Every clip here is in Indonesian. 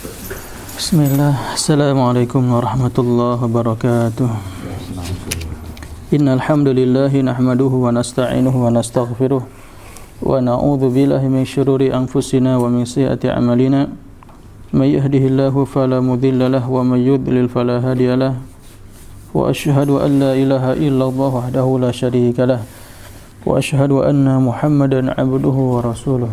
Bismillah. Assalamualaikum warahmatullahi wabarakatuh. Innal hamdalillah nahmaduhu wa nasta'inuhu wa nastaghfiruh wa na'udzu billahi min shururi anfusina wa min sayyiati a'malina. May yahdihillahu fala mudilla lahu wa may yudlil fala hadiya lahu wa ashhadu an la ilaha illallah wahdahu la syarika lahu wa ashhadu anna muhammadan 'abduhu wa rasuluh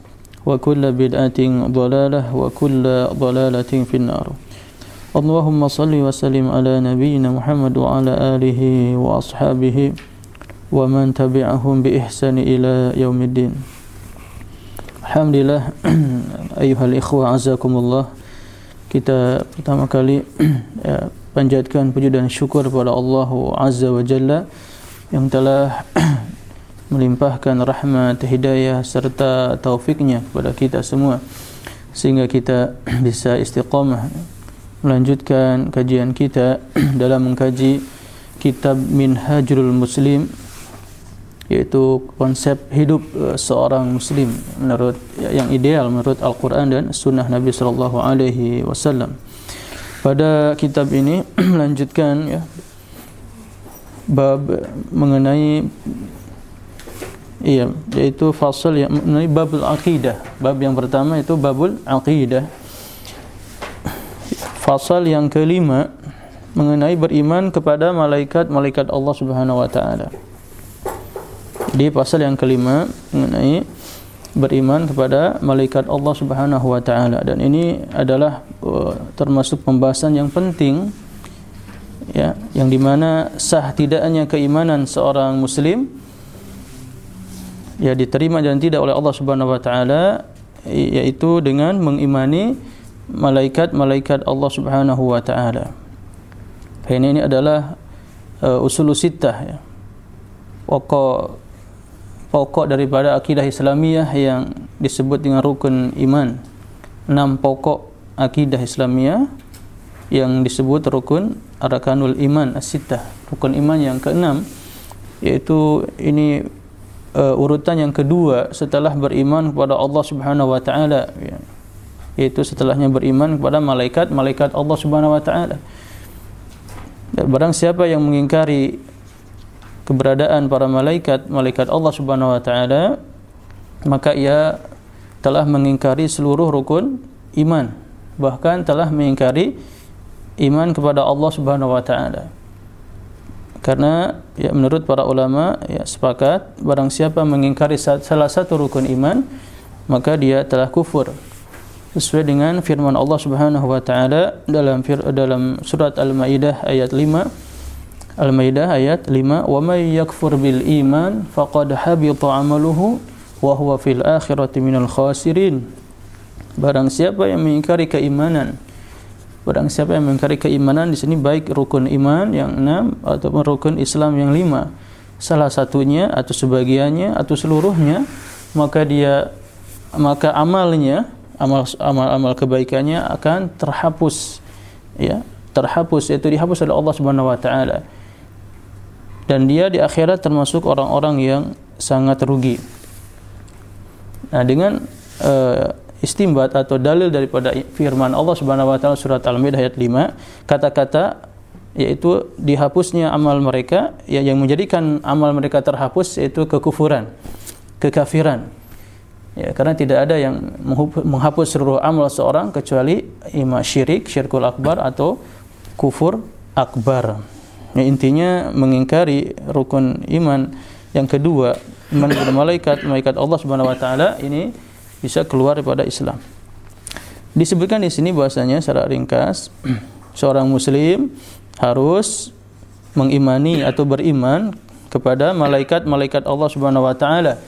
وكل بدعة ضلالة وكل ضلالة في النار اللهم صل وسلم على نبينا محمد وعلى آله وأصحابه ومن تبعهم بإحسان إلى يوم الدين الحمد لله أيها الإخوة عزكم الله kita pertama kali ya, panjatkan puji dan syukur kepada Allah Azza wa Jalla yang telah melimpahkan rahmat, hidayah serta taufiknya kepada kita semua sehingga kita bisa istiqamah melanjutkan kajian kita dalam mengkaji kitab Minhajul Muslim yaitu konsep hidup uh, seorang muslim menurut yang ideal menurut Al-Qur'an dan sunnah Nabi sallallahu alaihi wasallam. Pada kitab ini melanjutkan ya bab mengenai Iya, yaitu fasal yang mengenai babul akidah. Bab yang pertama itu babul akidah. Fasal yang kelima mengenai beriman kepada malaikat-malaikat Allah Subhanahu wa taala. Di pasal yang kelima mengenai beriman kepada malaikat Allah Subhanahu wa taala dan ini adalah uh, termasuk pembahasan yang penting ya yang di mana sah tidaknya keimanan seorang muslim ya diterima dan tidak oleh Allah Subhanahu wa taala yaitu dengan mengimani malaikat-malaikat Allah Subhanahu wa taala. Ini ini adalah uh, usul sittah ya. Pokok pokok daripada akidah Islamiyah yang disebut dengan rukun iman. Enam pokok akidah Islamiyah yang disebut rukun arkanul iman as-sittah. Rukun iman yang keenam yaitu ini uh, urutan yang kedua setelah beriman kepada Allah Subhanahu wa taala ya. yaitu setelahnya beriman kepada malaikat-malaikat Allah Subhanahu wa taala. Barang siapa yang mengingkari keberadaan para malaikat, malaikat Allah Subhanahu wa taala, maka ia telah mengingkari seluruh rukun iman, bahkan telah mengingkari iman kepada Allah Subhanahu wa taala karena ya menurut para ulama ya sepakat barang siapa mengingkari salah satu rukun iman maka dia telah kufur. Sesuai dengan firman Allah Subhanahu wa taala dalam dalam surat Al-Maidah ayat 5 Al-Maidah ayat 5 wa may yakfur bil iman faqad habita amaluhu wa huwa fil akhirati minal khasirin. Barang siapa yang mengingkari keimanan Barang siapa yang mengingkari keimanan di sini baik rukun iman yang enam ataupun rukun Islam yang lima, salah satunya atau sebagiannya atau seluruhnya, maka dia maka amalnya, amal amal amal kebaikannya akan terhapus, ya terhapus yaitu dihapus oleh Allah Subhanahu Wa Taala. Dan dia di akhirat termasuk orang-orang yang sangat rugi. Nah dengan uh, istimbat atau dalil daripada firman Allah Subhanahu wa taala surat Al-Maidah ayat 5 kata-kata yaitu dihapusnya amal mereka ya, yang menjadikan amal mereka terhapus yaitu kekufuran kekafiran Ya, karena tidak ada yang menghapus seluruh amal seorang kecuali iman syirik, syirkul akbar atau kufur akbar. Ya, intinya mengingkari rukun iman yang kedua, iman kepada malaikat, malaikat Allah Subhanahu wa taala ini bisa keluar daripada Islam. Disebutkan di sini bahasanya secara ringkas seorang muslim harus mengimani atau beriman kepada malaikat-malaikat Allah Subhanahu wa taala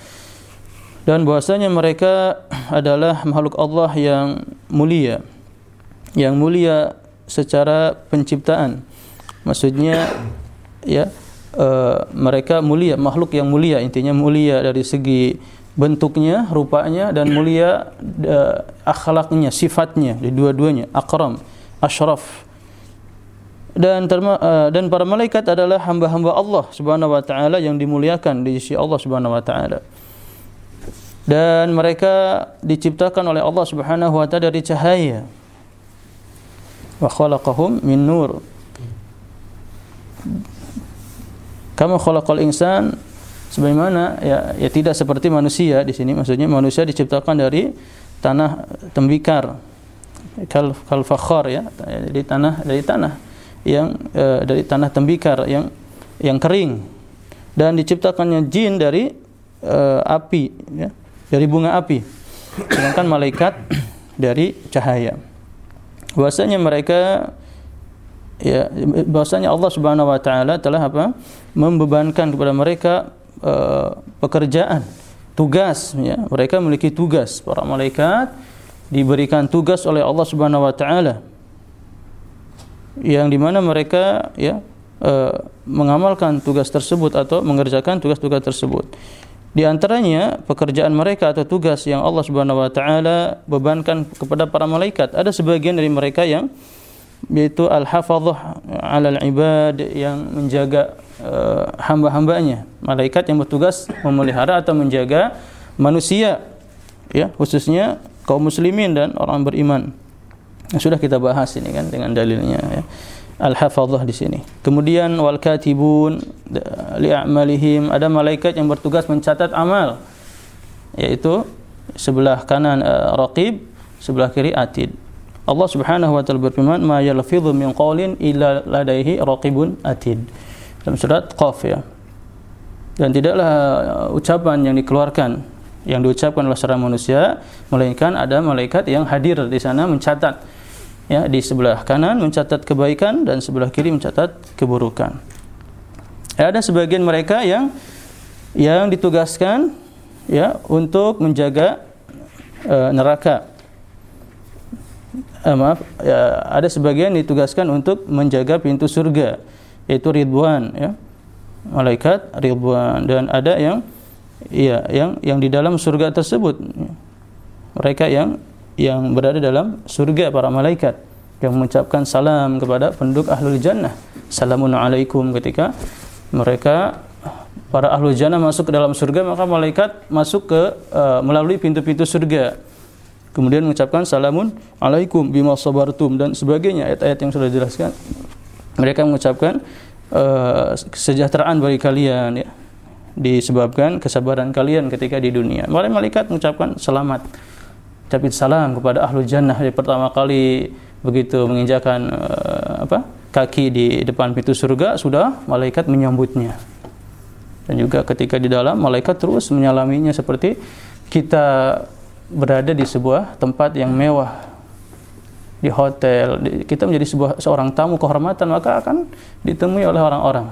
dan bahwasanya mereka adalah makhluk Allah yang mulia yang mulia secara penciptaan maksudnya ya uh, mereka mulia makhluk yang mulia intinya mulia dari segi bentuknya rupanya dan mulia uh, akhlaknya sifatnya dua-duanya akram asyraf dan terma, uh, dan para malaikat adalah hamba-hamba Allah Subhanahu wa taala yang dimuliakan di sisi Allah Subhanahu wa taala. Dan mereka diciptakan oleh Allah Subhanahu wa taala dari cahaya. Wa khalaqahum min nur. Kama khalaqal insan sebagaimana ya ya tidak seperti manusia di sini. Maksudnya manusia diciptakan dari tanah tembikar. Kal fakhar ya. Dari tanah dari tanah yang e, dari tanah tembikar yang yang kering. Dan diciptakannya jin dari e, api ya, dari bunga api. Sedangkan malaikat dari cahaya. Bahwasanya mereka ya bahwasanya Allah Subhanahu wa taala telah apa? Membebankan kepada mereka e, pekerjaan tugas ya mereka memiliki tugas para malaikat diberikan tugas oleh Allah Subhanahu wa taala yang di mana mereka ya e, mengamalkan tugas tersebut atau mengerjakan tugas-tugas tersebut. Di antaranya pekerjaan mereka atau tugas yang Allah Subhanahu wa taala bebankan kepada para malaikat. Ada sebagian dari mereka yang yaitu al-hafadhah 'ala al-ibad yang menjaga uh, hamba-hambanya, malaikat yang bertugas memelihara atau menjaga manusia ya, khususnya kaum muslimin dan orang beriman. Sudah kita bahas ini kan dengan dalilnya ya. Al-hafadhah di sini. Kemudian wal katibun li'amalihim ada malaikat yang bertugas mencatat amal yaitu sebelah kanan uh, raqib, sebelah kiri atid. Allah Subhanahu wa taala berfirman, "Ma yalfidhu min qawlin illa ladaihi raqibun atid." Dalam surat Qaf ya. Dan tidaklah uh, ucapan yang dikeluarkan yang diucapkan oleh seorang manusia melainkan ada malaikat yang hadir di sana mencatat ya di sebelah kanan mencatat kebaikan dan sebelah kiri mencatat keburukan. Ya, ada sebagian mereka yang yang ditugaskan ya untuk menjaga uh, neraka. Uh, maaf, ya, ada sebagian ditugaskan untuk menjaga pintu surga yaitu ridwan ya. Malaikat ridwan. Dan ada yang ya yang yang di dalam surga tersebut. Mereka yang yang berada dalam surga para malaikat. Yang mengucapkan salam kepada penduduk ahlul jannah. Salamun alaikum. Ketika mereka para ahlul jannah masuk ke dalam surga maka malaikat masuk ke uh, melalui pintu-pintu surga. Kemudian mengucapkan salamun alaikum bima sabartum dan sebagainya. Ayat-ayat yang sudah dijelaskan mereka mengucapkan uh, kesejahteraan bagi kalian ya. Disebabkan kesabaran kalian ketika di dunia. Malaikat mengucapkan selamat. Ucapin salam kepada ahlu jannah di pertama kali begitu menginjakan uh, apa kaki di depan pintu surga sudah malaikat menyambutnya. Dan juga ketika di dalam malaikat terus menyalaminya seperti kita berada di sebuah tempat yang mewah di hotel kita menjadi sebuah seorang tamu kehormatan maka akan ditemui oleh orang-orang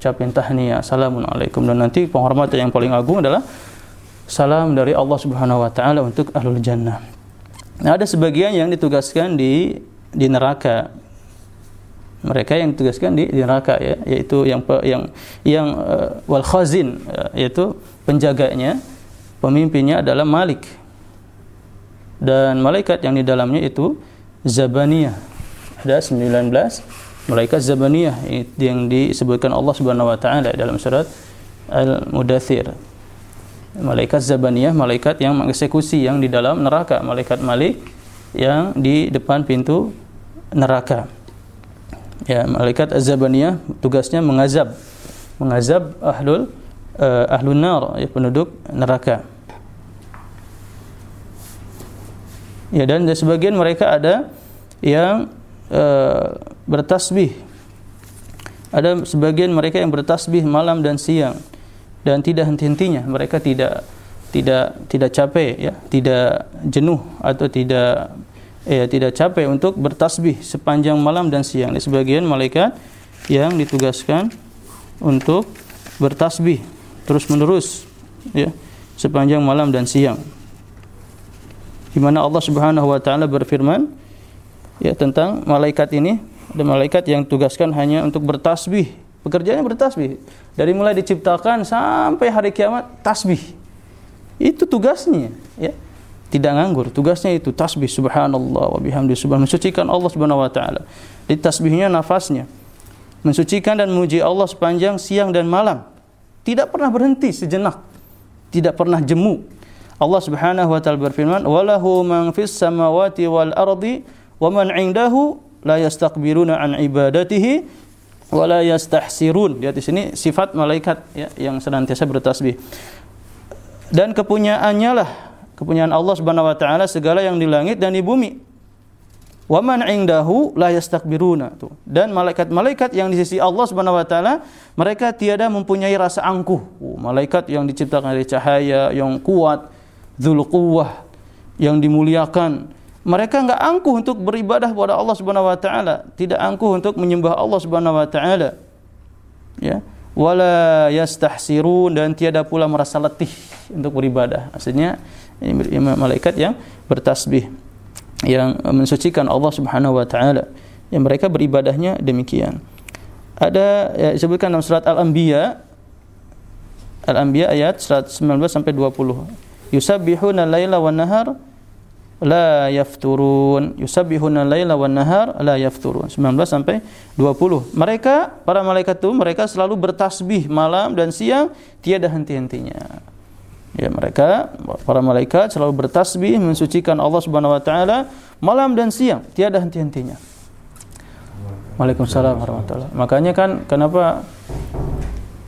ucapin tahniah assalamualaikum dan nanti penghormatan yang paling agung adalah salam dari Allah Subhanahu wa taala untuk ahlul jannah. Nah, ada sebagian yang ditugaskan di di neraka. Mereka yang ditugaskan di, di neraka ya, yaitu yang yang yang uh, wal khazin uh, yaitu penjaganya, pemimpinnya adalah Malik. Dan malaikat yang di dalamnya itu Zabaniyah. Ada 19 malaikat Zabaniyah yang disebutkan Allah Subhanahu wa taala dalam surat Al-Mudathir. Malaikat zabaniyah malaikat yang mengeksekusi yang di dalam neraka. Malaikat malik yang di depan pintu neraka. Ya malaikat az-zabaniyah tugasnya mengazab. Mengazab ahlul uh, ahlun nar ya, penduduk neraka Ya dan sebagian mereka ada yang uh, bertasbih. Ada sebagian mereka yang bertasbih malam dan siang dan tidak henti-hentinya. Mereka tidak tidak tidak capek ya, tidak jenuh atau tidak ya tidak capek untuk bertasbih sepanjang malam dan siang. Ada sebagian malaikat yang ditugaskan untuk bertasbih terus-menerus ya sepanjang malam dan siang di mana Allah Subhanahu wa taala berfirman ya tentang malaikat ini ada malaikat yang tugaskan hanya untuk bertasbih pekerjaannya bertasbih dari mulai diciptakan sampai hari kiamat tasbih. Itu tugasnya ya. Tidak nganggur tugasnya itu tasbih subhanallah wa bihamdi subhan mensucikan Allah Subhanahu wa taala. Di tasbihnya nafasnya mensucikan dan memuji Allah sepanjang siang dan malam. Tidak pernah berhenti sejenak tidak pernah jemu Allah Subhanahu wa taala berfirman, "Walahu man fis samawati wal ardi wa man 'indahu la yastakbiruna an ibadatihi wa la yastahsirun." Di sini sifat malaikat ya yang senantiasa bertasbih. Dan kepunyaannya lah kepunyaan Allah Subhanahu wa taala segala yang di langit dan di bumi. Wa man 'indahu la yastakbiruna tuh. Dan malaikat-malaikat yang di sisi Allah Subhanahu wa taala mereka tiada mempunyai rasa angkuh. Oh, malaikat yang diciptakan dari cahaya yang kuat, Dzul yang dimuliakan. Mereka enggak angkuh untuk beribadah kepada Allah Subhanahu wa taala, tidak angkuh untuk menyembah Allah Subhanahu wa taala. Ya. Wala yastahsirun dan tiada pula merasa letih untuk beribadah. Maksudnya ini malaikat yang bertasbih yang mensucikan Allah Subhanahu wa taala. Yang mereka beribadahnya demikian. Ada ya, disebutkan dalam surat Al-Anbiya Al-Anbiya ayat 119 sampai 20 yusabbihuna laila wan nahar la yafturun. Yusabbihuna laila wan nahar la yafturun. 19 sampai 20 mereka para malaikat itu mereka selalu bertasbih malam dan siang tiada henti-hentinya. Ya mereka para malaikat selalu bertasbih mensucikan Allah Subhanahu wa taala malam dan siang tiada henti-hentinya. Waalaikumsalam warahmatullahi Makanya kan kenapa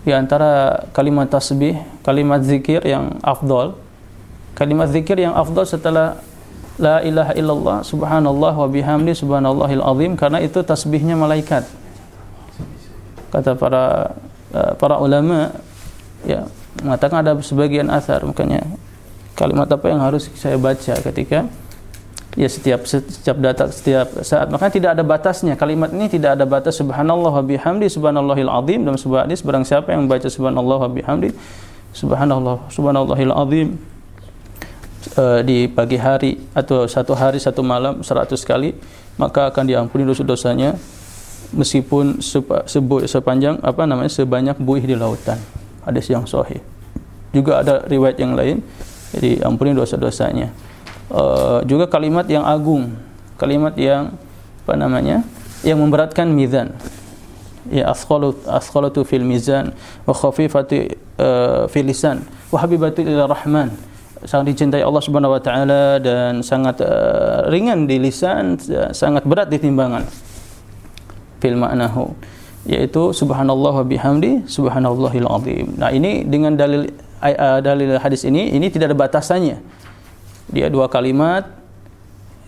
di antara kalimat tasbih, kalimat zikir yang afdol kalimat zikir yang afdal setelah la ilaha illallah subhanallah wa bihamdi subhanallahil azim karena itu tasbihnya malaikat. Kata para eh, para ulama ya mengatakan ada sebagian asar. Makanya kalimat apa yang harus saya baca ketika ya setiap setiap data setiap saat. Makanya tidak ada batasnya. Kalimat ini tidak ada batas subhanallah wa bihamdi subhanallahil azim dalam sebuah hadis barang siapa yang membaca subhanallah wa bihamdi subhanallah subhanallahil azim uh, di pagi hari atau satu hari satu malam seratus kali maka akan diampuni dosa-dosanya meskipun sebu, sepanjang apa namanya sebanyak buih di lautan. Hadis yang sahih. Juga ada riwayat yang lain jadi ampuni dosa-dosanya. Uh, juga kalimat yang agung kalimat yang apa namanya yang memberatkan mizan. Ya asqalu asqalatu fil mizan wa khafifatu uh, fil lisan. Wa habibatu ila rahman sangat dicintai Allah Subhanahu wa taala dan sangat uh, ringan di lisan sangat berat di timbangan. Fil ma'nahu yaitu subhanallah wa bihamdi subhanallahil azim. Nah ini dengan dalil uh, dalil hadis ini ini tidak ada batasannya. Dia dua kalimat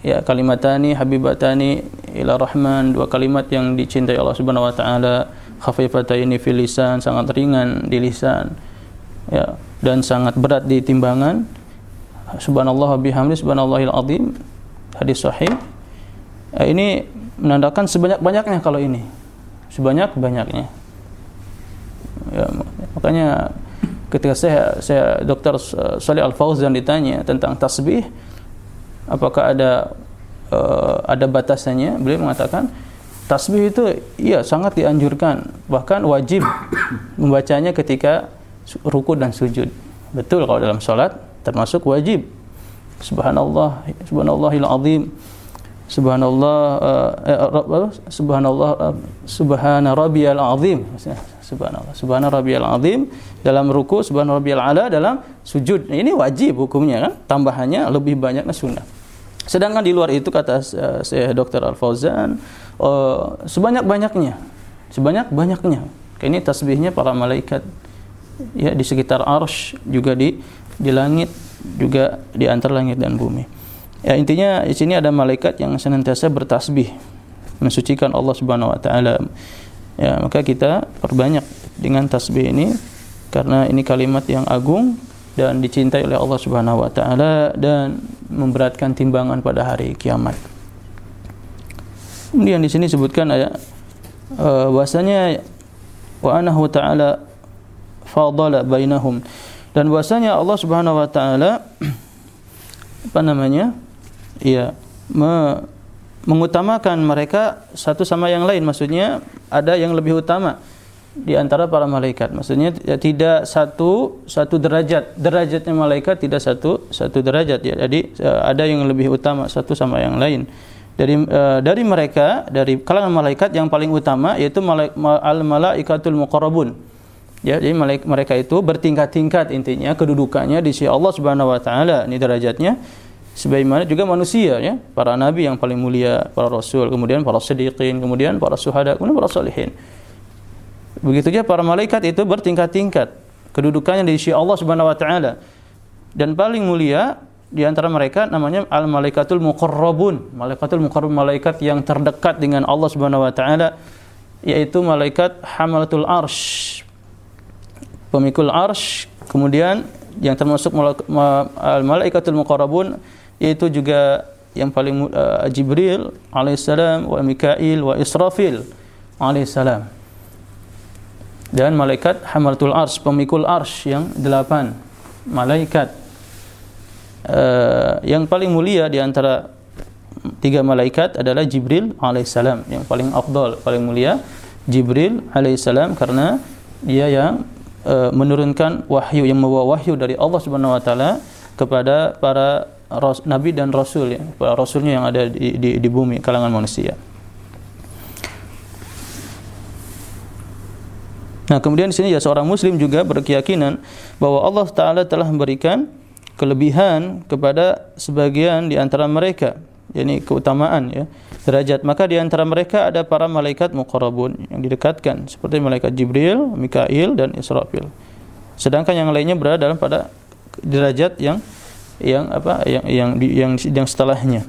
ya kalimatani habibatani ila rahman dua kalimat yang dicintai Allah Subhanahu wa taala. Khafifataini fil lisan sangat ringan di lisan ya dan sangat berat di timbangan subhanallah bihamdi subhanallahil azim. Hadis sahih. Eh, ini menandakan sebanyak-banyaknya kalau ini. Sebanyak-banyaknya. Ya, makanya ketika saya saya dokter Salih Al Fauzan ditanya tentang tasbih apakah ada uh, ada batasannya? Beliau mengatakan tasbih itu iya sangat dianjurkan. Bahkan wajib membacanya ketika ruku dan sujud. Betul kalau dalam sholat termasuk wajib. Subhanallah subhanallahil azim subhanallah uh, subhanallah uh, subhana rabbiyal azim. Subhanallah subhana rabbiyal azim. Dalam ruku subhana rabbiyal ala dalam sujud. Ini wajib hukumnya kan? Tambahannya lebih banyaknya sunnah. Sedangkan di luar itu kata uh, saya. Al Fauzan sebanyak-banyaknya. Sebanyak-banyaknya. Ini tasbihnya para malaikat. Ya di sekitar arsh juga di di langit juga di antara langit dan bumi. Ya intinya di sini ada malaikat yang senantiasa bertasbih mensucikan Allah Subhanahu wa taala. Ya, maka kita perbanyak dengan tasbih ini karena ini kalimat yang agung dan dicintai oleh Allah Subhanahu wa taala dan memberatkan timbangan pada hari kiamat. Kemudian di sini disebutkan ayat uh, bahwasanya wa anahu ta'ala fadala bainahum dan bahwasanya Allah Subhanahu wa taala apa namanya? ya me, mengutamakan mereka satu sama yang lain. Maksudnya ada yang lebih utama di antara para malaikat. Maksudnya ya, tidak satu satu derajat. Derajatnya malaikat tidak satu satu derajat. Ya jadi uh, ada yang lebih utama satu sama yang lain. Dari uh, dari mereka dari kalangan malaikat yang paling utama yaitu al malaikatul muqarrabun ya jadi mereka itu bertingkat-tingkat intinya kedudukannya di sisi Allah Subhanahu wa taala. Ini derajatnya. Sebagaimana juga manusia ya. Para nabi yang paling mulia para rasul kemudian para siddiqin kemudian para syuhada kemudian para salihin. Begitu juga para malaikat itu bertingkat-tingkat kedudukannya di sisi Allah Subhanahu wa taala. Dan paling mulia di antara mereka namanya al malaikatul muqarrabun. Malaikatul muqarrabun malaikat yang terdekat dengan Allah Subhanahu wa taala yaitu malaikat hamalatul arsh pemikul arsh kemudian yang termasuk al malaikatul muqarrabun yaitu juga yang paling uh, Jibril alaihissalam wa Mikail wa Israfil alaihissalam dan malaikat hamalatul ars pemikul ars yang delapan malaikat. Uh, yang paling mulia di antara tiga malaikat adalah Jibril alaihissalam yang paling afdal paling mulia Jibril alaihissalam karena dia yang uh, menurunkan wahyu yang membawa wahyu dari Allah Subhanahu wa taala kepada para nabi dan rasul ya, para rasulnya yang ada di, di, di bumi kalangan manusia. Nah, kemudian di sini ya seorang muslim juga berkeyakinan bahwa Allah taala telah memberikan kelebihan kepada sebagian di antara mereka, yakni keutamaan ya, derajat. Maka di antara mereka ada para malaikat muqarrabun yang didekatkan seperti malaikat Jibril, Mikail dan Israfil. Sedangkan yang lainnya berada dalam pada derajat yang yang apa yang yang yang, yang setelahnya.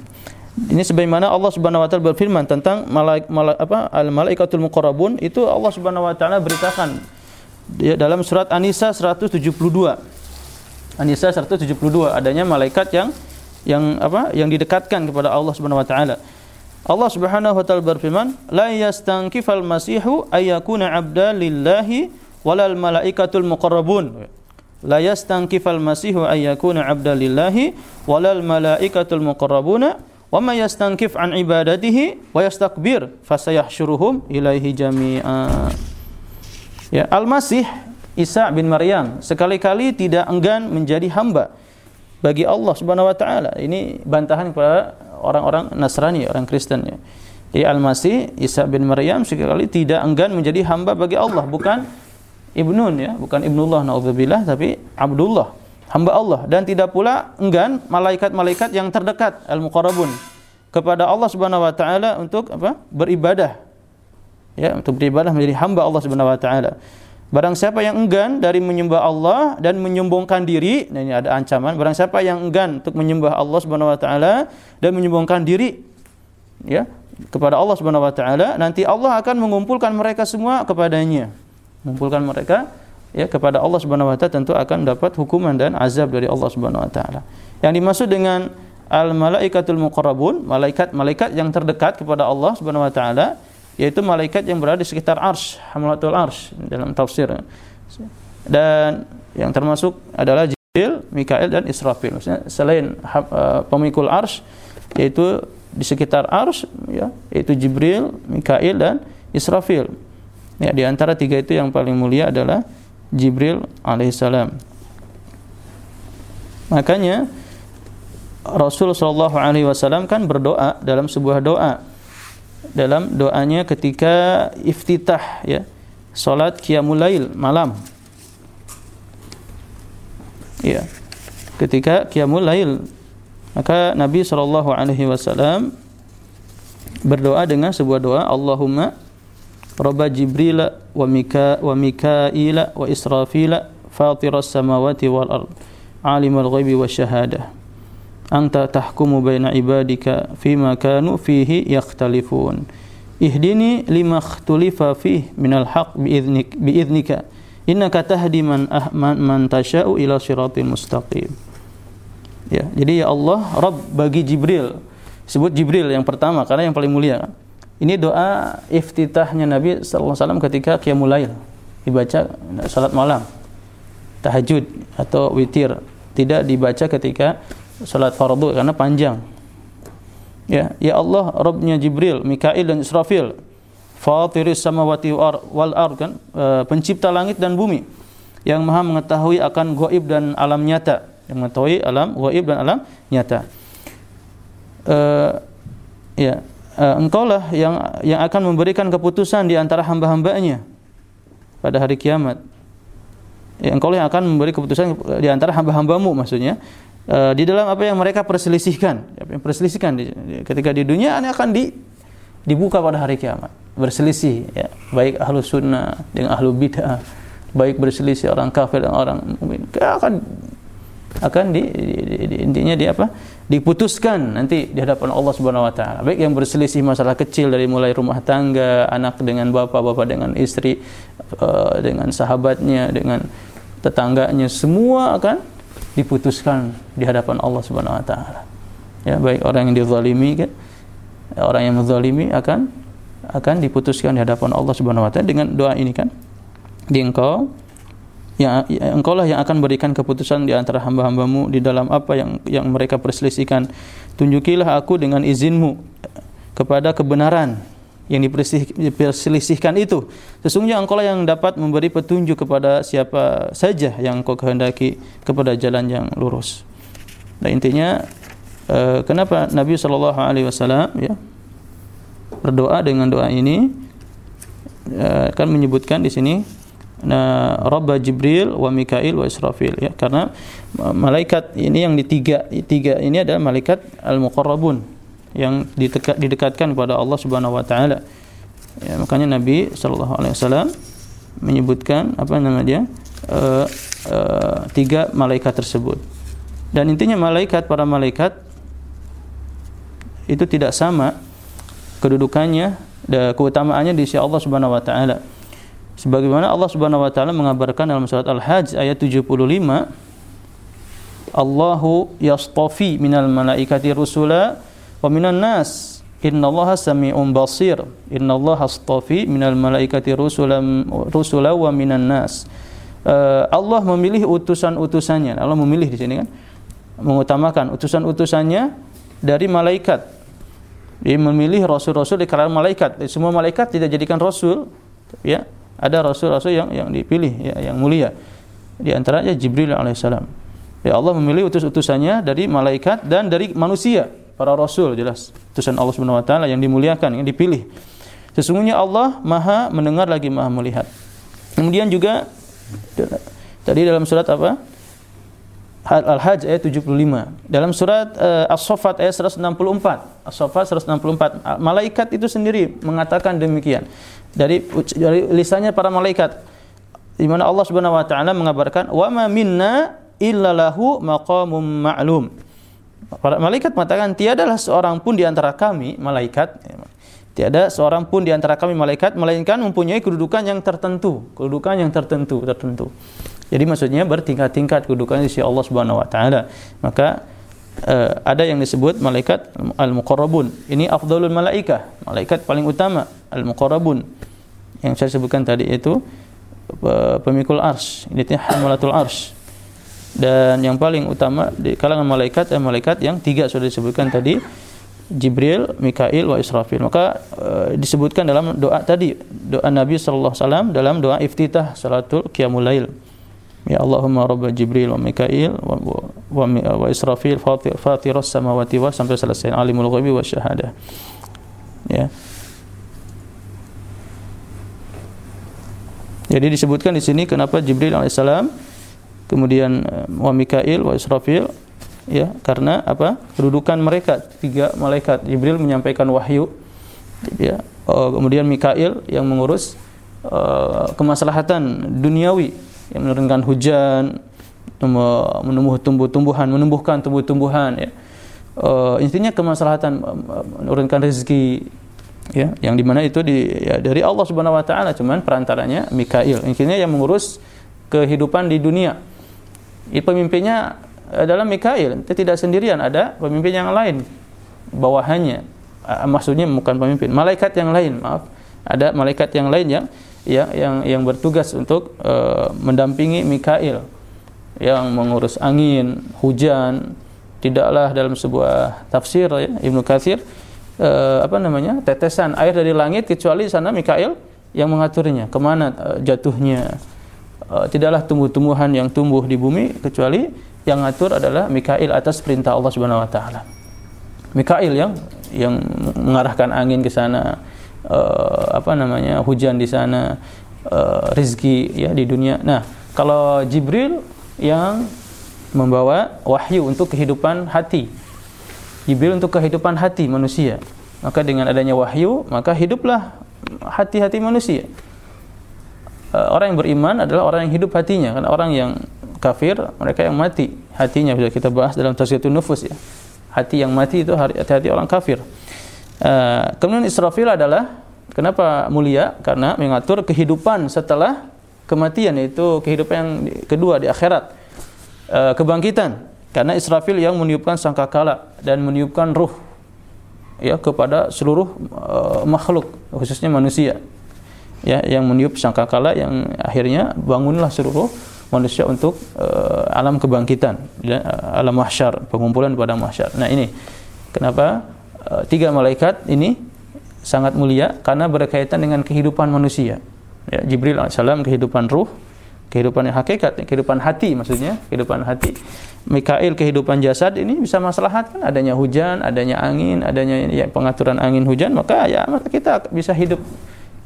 Ini sebagaimana Allah Subhanahu wa taala berfirman tentang malaik, malaik apa al malaikatul muqarrabun itu Allah Subhanahu wa taala beritakan ya, dalam surat An-Nisa 172. An-Nisa 172 adanya malaikat yang yang apa yang didekatkan kepada Allah Subhanahu wa taala. Allah Subhanahu wa taala berfirman, "La yastankifal masihu ayyakuna abda lillahi walal malaikatul muqarrabun." la yastankifal masihu ayyakuna abdan lillahi walal malaikatul muqarrabuna wa ma yastankif an ibadatihi wa yastakbir fasayahsyuruhum ilaihi jami'a ya al-masih Isa bin Maryam sekali-kali tidak enggan menjadi hamba bagi Allah Subhanahu wa taala ini bantahan kepada orang-orang Nasrani orang Kristen ya jadi Al-Masih Isa bin Maryam sekali-kali tidak enggan menjadi hamba bagi Allah bukan ibnun ya, bukan ibnullah naudzubillah tapi Abdullah, hamba Allah dan tidak pula enggan malaikat-malaikat yang terdekat al-muqarrabun kepada Allah Subhanahu wa taala untuk apa? beribadah. Ya, untuk beribadah menjadi hamba Allah Subhanahu wa taala. Barang siapa yang enggan dari menyembah Allah dan menyombongkan diri, nah ini ada ancaman. Barang siapa yang enggan untuk menyembah Allah Subhanahu wa taala dan menyombongkan diri ya kepada Allah Subhanahu wa taala, nanti Allah akan mengumpulkan mereka semua kepadanya mengumpulkan mereka ya kepada Allah Subhanahu wa taala tentu akan dapat hukuman dan azab dari Allah Subhanahu wa taala. Yang dimaksud dengan al malaikatul muqarrabun, malaikat-malaikat yang terdekat kepada Allah Subhanahu wa taala yaitu malaikat yang berada di sekitar arsy, hamalatul arsy dalam tafsir. Dan yang termasuk adalah Jibril, Mikael dan Israfil. Maksudnya selain uh, pemikul arsy yaitu di sekitar arsy ya, yaitu Jibril, Mikail dan Israfil. Ya, di antara tiga itu yang paling mulia adalah Jibril alaihissalam. Makanya Rasul Shallallahu Alaihi Wasallam kan berdoa dalam sebuah doa dalam doanya ketika iftitah ya. Salat qiyamul lail malam. Ya. Ketika qiyamul lail maka Nabi Shallallahu Alaihi Wasallam berdoa dengan sebuah doa Allahumma Rabba Jibril wa Mika wa Mikail wa Israfil fatir as-samawati wal ard alimul ghaibi wasyahada anta tahkumu baina ibadika fima kanu fihi yakhtalifun. Ihdini lima ikhtulifa fih minal haq biiznik biiznika innaka tahdi man ah, man, man tasha'u ila siratil mustaqim. Ya jadi ya Allah Rabb bagi Jibril. Sebut Jibril yang pertama karena yang paling mulia. Ini doa iftitahnya Nabi sallallahu alaihi wasallam ketika qiyamul lail. Dibaca salat malam. Tahajud atau witir. Tidak dibaca ketika salat fardu karena panjang. Ya, ya Allah Rabbnya Jibril, Mikail dan Israfil. Fatiris samawati wal ard kan, e, pencipta langit dan bumi yang Maha mengetahui akan gaib dan alam nyata, yang mengetahui alam gaib dan alam nyata. E, ya, e, engkaulah yang yang akan memberikan keputusan di antara hamba-hambanya pada hari kiamat. Ya, engkau yang akan memberi keputusan di antara hamba-hambamu maksudnya uh, di dalam apa yang mereka perselisihkan, apa yang perselisihkan di, ketika di dunia ini akan di, dibuka pada hari kiamat. Berselisih ya. Baik ahlu sunnah dengan ahlu bidah. Baik berselisih orang kafir dan orang mukmin. Akan akan di, di, di, intinya di apa? Diputuskan nanti di hadapan Allah Subhanahu wa taala. Baik yang berselisih masalah kecil dari mulai rumah tangga anak dengan bapak bapak dengan istri uh, dengan sahabatnya dengan tetangganya semua akan diputuskan di hadapan Allah Subhanahu wa taala. Ya, baik orang yang dizalimi kan orang yang menzalimi akan akan diputuskan di hadapan Allah Subhanahu wa taala dengan doa ini kan. Di engkau yang engkau lah yang akan berikan keputusan di antara hamba-hambamu di dalam apa yang yang mereka perselisihkan. Tunjukilah aku dengan izinmu kepada kebenaran yang diperselisihkan itu. Sesungguhnya engkau lah yang dapat memberi petunjuk kepada siapa saja yang kau kehendaki kepada jalan yang lurus. Nah intinya eh, kenapa Nabi wasallam ya berdoa dengan doa ini eh, kan menyebutkan di sini nah Rabba Jibril wa Mikail wa Israfil ya. Karena malaikat ini yang di tiga, tiga ini adalah malaikat al-muqarrabun yang didekat, didekatkan kepada Allah Subhanahu wa taala. Ya, makanya Nabi sallallahu alaihi wasallam menyebutkan apa namanya? Uh, uh, tiga malaikat tersebut. Dan intinya malaikat para malaikat itu tidak sama kedudukannya dan keutamaannya di sisi Allah Subhanahu wa taala. Sebagaimana Allah Subhanahu wa taala mengabarkan dalam surat Al-Hajj ayat 75 Allahu yastafi minal malaikati rusula wa minan nas innallaha sami'un basir. Innallaha astafi minal malaikati rusulan rusula wa minan nas. Uh, Allah memilih utusan-utusannya. Allah memilih di sini kan? Mengutamakan utusan-utusannya dari malaikat. Dia memilih rasul-rasul di kalangan malaikat. Semua malaikat tidak jadikan rasul ya. Ada rasul-rasul yang yang dipilih ya, yang mulia. Di antaranya Jibril alaihissalam. Ya Allah memilih utus-utusannya dari malaikat dan dari manusia para rasul jelas. Utusan Allah Subhanahu wa taala yang dimuliakan yang dipilih. Sesungguhnya Allah Maha mendengar lagi Maha melihat. Kemudian juga tadi dalam surat apa? Al-Hajj ayat 75 dalam surat uh, As-Saffat ayat 164 As-Saffat 164 malaikat itu sendiri mengatakan demikian. Dari dari lisannya para malaikat. Di mana Allah Subhanahu wa taala mengabarkan wa ma minna illa lahu maqamum ma'lum Para malaikat mengatakan tiadalah seorang pun di antara kami malaikat tiada seorang pun di antara kami malaikat melainkan mempunyai kedudukan yang tertentu, kedudukan yang tertentu, tertentu. Jadi maksudnya bertingkat-tingkat kedudukan di sisi Allah Subhanahu wa taala. Maka uh, ada yang disebut malaikat al-muqarrabun. Ini afdalul malaikah, malaikat paling utama al-muqarrabun. Yang saya sebutkan tadi itu uh, pemikul ars, ini hamalatul ars dan yang paling utama di kalangan malaikat adalah malaikat yang tiga sudah disebutkan tadi Jibril, Mikail, wa Israfil. Maka e, disebutkan dalam doa tadi, doa Nabi sallallahu alaihi wasallam dalam doa iftitah salatul qiyamul lail. Ya Allahumma rabb Jibril wa Mikail wa, wa, wa Israfil fatir fatiras samawati wa sampai selesai alimul ghaibi wa syahadah. Ya. Jadi disebutkan di sini kenapa Jibril alaihissalam kemudian eh, wa Mikail wa Israfil ya karena apa? Kedudukan mereka tiga malaikat. Jibril menyampaikan wahyu ya. Oh, kemudian Mikail yang mengurus uh, kemaslahatan duniawi yang menurunkan hujan menumbuh tumbuh-tumbuhan menumbuhkan tumbuh-tumbuhan ya. Uh, intinya kemaslahatan menurunkan rezeki ya yang di mana itu di ya, dari Allah Subhanahu Wa Taala cuman perantaranya Mikail. Intinya yang mengurus kehidupan di dunia pemimpinnya adalah Mikail. Itu tidak sendirian ada pemimpin yang lain bawahannya. Maksudnya bukan pemimpin malaikat yang lain maaf. Ada malaikat yang lain yang yang yang, yang bertugas untuk uh, mendampingi Mikail. Yang mengurus angin, hujan, tidaklah dalam sebuah tafsir ya, Ibnu Katsir uh, apa namanya? tetesan air dari langit kecuali sana Mikail yang mengaturnya, ke mana uh, jatuhnya. Uh, tidaklah tumbuh-tumbuhan yang tumbuh di bumi kecuali yang ngatur adalah Mikail atas perintah Allah Subhanahu wa taala. Mikail yang yang mengarahkan angin ke sana, uh, apa namanya hujan di sana uh, rizki ya di dunia nah kalau Jibril yang membawa wahyu untuk kehidupan hati Jibril untuk kehidupan hati manusia maka dengan adanya wahyu maka hiduplah hati-hati manusia orang yang beriman adalah orang yang hidup hatinya. Kan orang yang kafir mereka yang mati hatinya. Bisa kita bahas dalam tazkiyatun nufus ya. Hati yang mati itu hati-hati orang kafir. Uh, kemudian Israfil adalah kenapa mulia? Karena mengatur kehidupan setelah kematian yaitu kehidupan yang kedua di akhirat. Uh, kebangkitan. Karena Israfil yang meniupkan sangkakala dan meniupkan ruh ya kepada seluruh uh, makhluk khususnya manusia ya yang meniup sangkakala yang akhirnya bangunlah seluruh manusia untuk uh, alam kebangkitan ya, alam mahsyar pengumpulan pada mahsyar nah ini kenapa Eh, tiga malaikat ini sangat mulia karena berkaitan dengan kehidupan manusia. Ya, Jibril alaihissalam kehidupan ruh, kehidupan yang hakikat, kehidupan hati maksudnya, kehidupan hati. Mikail kehidupan jasad ini bisa maslahat kan adanya hujan, adanya angin, adanya ya, pengaturan angin hujan, maka ya maka kita bisa hidup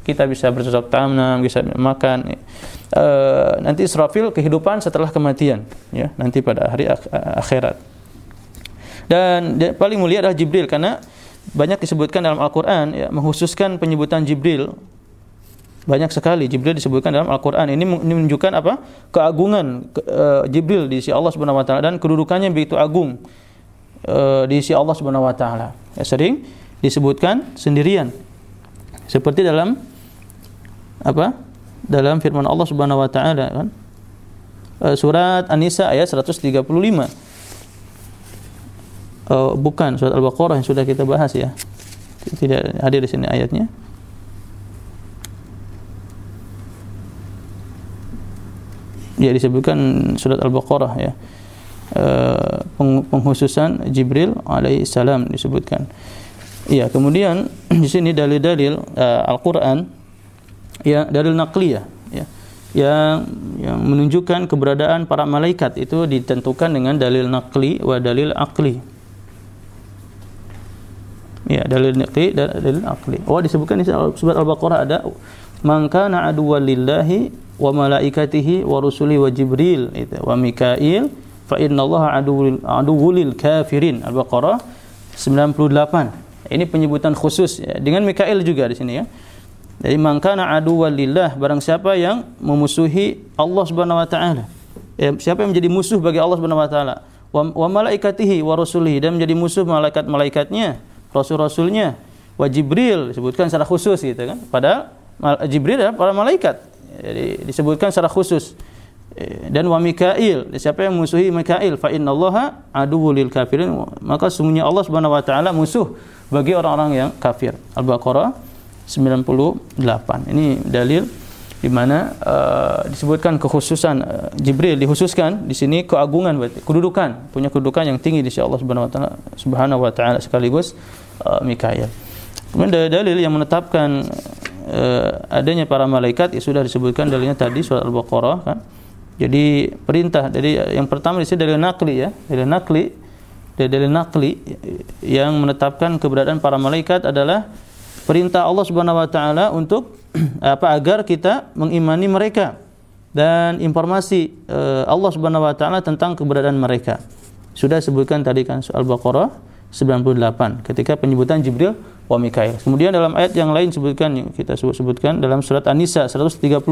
kita bisa bercocok tanam, bisa makan. E, nanti Israfil kehidupan setelah kematian, ya nanti pada hari ak akhirat. Dan paling mulia adalah Jibril karena banyak disebutkan dalam Al-Qur'an ya, menghususkan penyebutan Jibril banyak sekali Jibril disebutkan dalam Al-Qur'an. Ini menunjukkan apa? keagungan ke, uh, Jibril di sisi Allah Subhanahu wa taala dan kedudukannya begitu agung uh, di sisi Allah Subhanahu wa taala. Ya, sering disebutkan sendirian. Seperti dalam apa? Dalam firman Allah Subhanahu wa taala kan. Uh, surat An-Nisa ayat 135 uh, bukan surat Al-Baqarah yang sudah kita bahas ya. Tidak hadir di sini ayatnya. Ya disebutkan surat Al-Baqarah ya. Uh, penghususan Jibril alaihissalam disebutkan. Iya, kemudian di sini dalil-dalil uh, Al-Qur'an ya dalil naqliyah ya yang yang menunjukkan keberadaan para malaikat itu ditentukan dengan dalil naqli wa dalil aqli. Ya, dalil naqli dan dalil aqli. Oh, disebutkan di surat Al-Baqarah ada man kana aduwwan lillahi wa malaikatihi wa rusulihi wa Jibril itu wa Mikail fa innallaha aduwwul aduwwul kafirin. Al-Baqarah 98. Ini penyebutan khusus ya. dengan Mikail juga di sini ya. Jadi man kana aduwwan lillah barang siapa yang memusuhi Allah Subhanahu wa taala. Ya, siapa yang menjadi musuh bagi Allah Subhanahu wa taala? Wa, malaikatihi wa rusulihi. Dan menjadi musuh malaikat-malaikatnya rasul-rasulnya. Wa Jibril disebutkan secara khusus gitu kan. Padahal Jibril adalah para malaikat. Jadi disebutkan secara khusus. Eh, dan wa Mikail siapa yang musuhi Mikail? Fa innallaha aduwwul lil kafirin. Maka sungguhnya Allah Subhanahu wa taala musuh bagi orang-orang yang kafir. Al-Baqarah 98 ini dalil di mana uh, disebutkan kekhususan uh, Jibril dikhususkan di sini keagungan berarti kedudukan punya kedudukan yang tinggi di sisi Allah Subhanahu wa taala Subhanahu wa taala sekaligus uh, Mikail. Kemudian dalil, dalil yang menetapkan uh, adanya para malaikat ya sudah disebutkan dalilnya tadi surat Al-Baqarah kan. Jadi perintah jadi yang pertama di sini dalil nakli ya, dalil nakli dalil nakli yang menetapkan keberadaan para malaikat adalah perintah Allah Subhanahu wa taala untuk apa agar kita mengimani mereka dan informasi uh, Allah Subhanahu wa taala tentang keberadaan mereka. Sudah sebutkan tadi kan soal Baqarah 98 ketika penyebutan Jibril wa Mikail. Kemudian dalam ayat yang lain sebutkan yang kita sebut sebutkan dalam surat An-Nisa 136.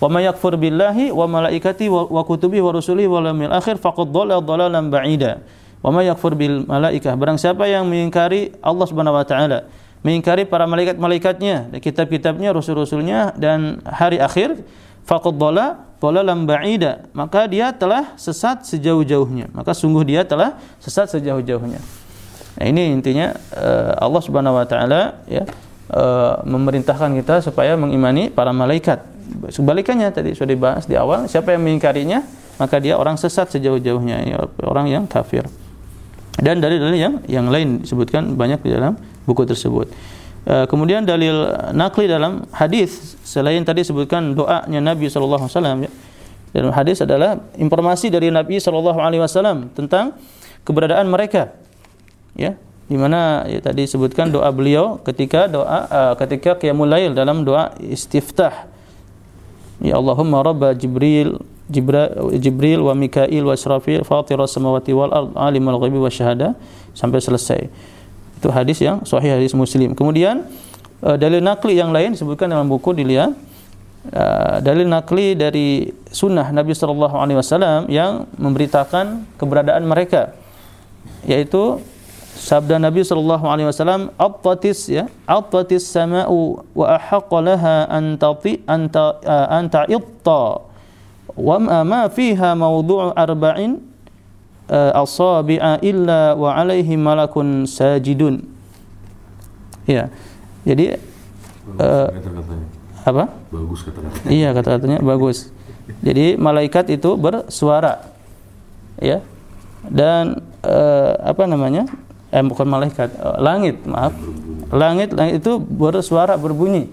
Wa may yakfur billahi wa malaikati wa, wa kutubihi wa rusulihi wal yawmil akhir faqad dhalla dhalalan ba'ida. Wa may yakfur bil malaikah barang siapa yang mengingkari Allah Subhanahu wa taala, mengingkari para malaikat-malaikatnya, kitab-kitabnya, rasul-rasulnya dan hari akhir, faqad dhalla dhalalan ba'ida, maka dia telah sesat sejauh-jauhnya. Maka sungguh dia telah sesat sejauh-jauhnya. Nah, ini intinya uh, Allah Subhanahu wa taala ya uh, memerintahkan kita supaya mengimani para malaikat. Sebalikannya tadi sudah dibahas di awal, siapa yang mengingkarinya, maka dia orang sesat sejauh-jauhnya, ya, orang yang kafir. Dan dalil-dalil yang yang lain disebutkan banyak di dalam buku tersebut. Uh, kemudian dalil nakli dalam hadis selain tadi sebutkan doanya Nabi wasallam ya. Dalam hadis adalah informasi dari Nabi wasallam tentang keberadaan mereka. Ya, di mana ya, tadi sebutkan doa beliau ketika doa uh, ketika qiyamul lail dalam doa istiftah. Ya Allahumma rabb Jibril Jibril, Jibril wa Mikail wa Israfil fatir samawati wal ard alimul ghaibi wa syahada sampai selesai. Itu hadis yang sahih hadis Muslim. Kemudian uh, dalil nakli yang lain disebutkan dalam buku dilihat uh, dalil nakli dari sunnah Nabi sallallahu alaihi wasallam yang memberitakan keberadaan mereka yaitu sabda Nabi sallallahu alaihi wasallam attatis ya attatis sama'u wa ahaqqa laha an tati anta uh, anta itta wa ma fiha mawdu'u arba'in asabi'a illa wa alaihi malakun sajidun. Ya. Jadi uh, apa? Bagus kata-katanya. Iya, kata-katanya bagus. Jadi malaikat itu bersuara. Ya. Dan uh, apa namanya? Eh bukan malaikat, uh, langit, maaf. Langit langit itu bersuara berbunyi.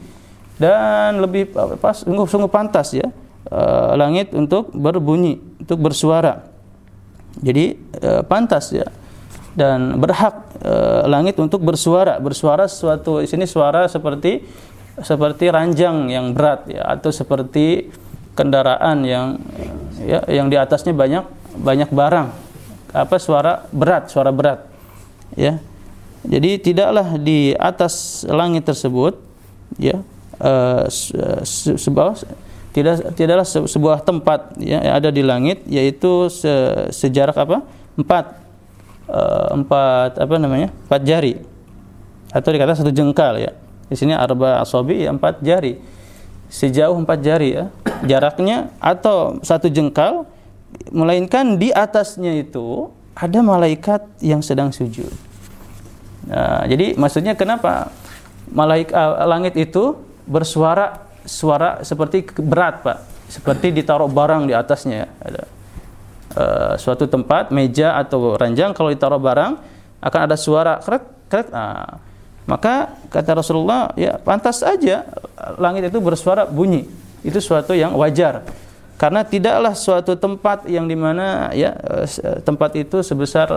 Dan lebih pas sungguh sungguh pantas ya. Uh, langit untuk berbunyi, untuk bersuara jadi e, pantas ya dan berhak e, langit untuk bersuara. Bersuara sesuatu di sini suara seperti seperti ranjang yang berat ya atau seperti kendaraan yang ya yang di atasnya banyak banyak barang. Apa suara berat, suara berat. Ya. Jadi tidaklah di atas langit tersebut ya uh, sebuah tidak tidaklah sebuah tempat ya, yang ada di langit yaitu se, sejarak apa? Empat uh, empat apa namanya? Empat jari. Atau dikatakan satu jengkal ya. Di sini arba asobi ya, empat jari. Sejauh empat jari ya. Jaraknya atau satu jengkal melainkan di atasnya itu ada malaikat yang sedang sujud. Nah, jadi maksudnya kenapa malaikat uh, langit itu bersuara suara seperti berat pak. Seperti ditaruh barang di atasnya ada uh, suatu tempat meja atau ranjang kalau ditaruh barang akan ada suara krek krek nah, maka kata Rasulullah ya pantas aja langit itu bersuara bunyi. Itu suatu yang wajar. Karena tidaklah suatu tempat yang di mana ya eh, tempat itu sebesar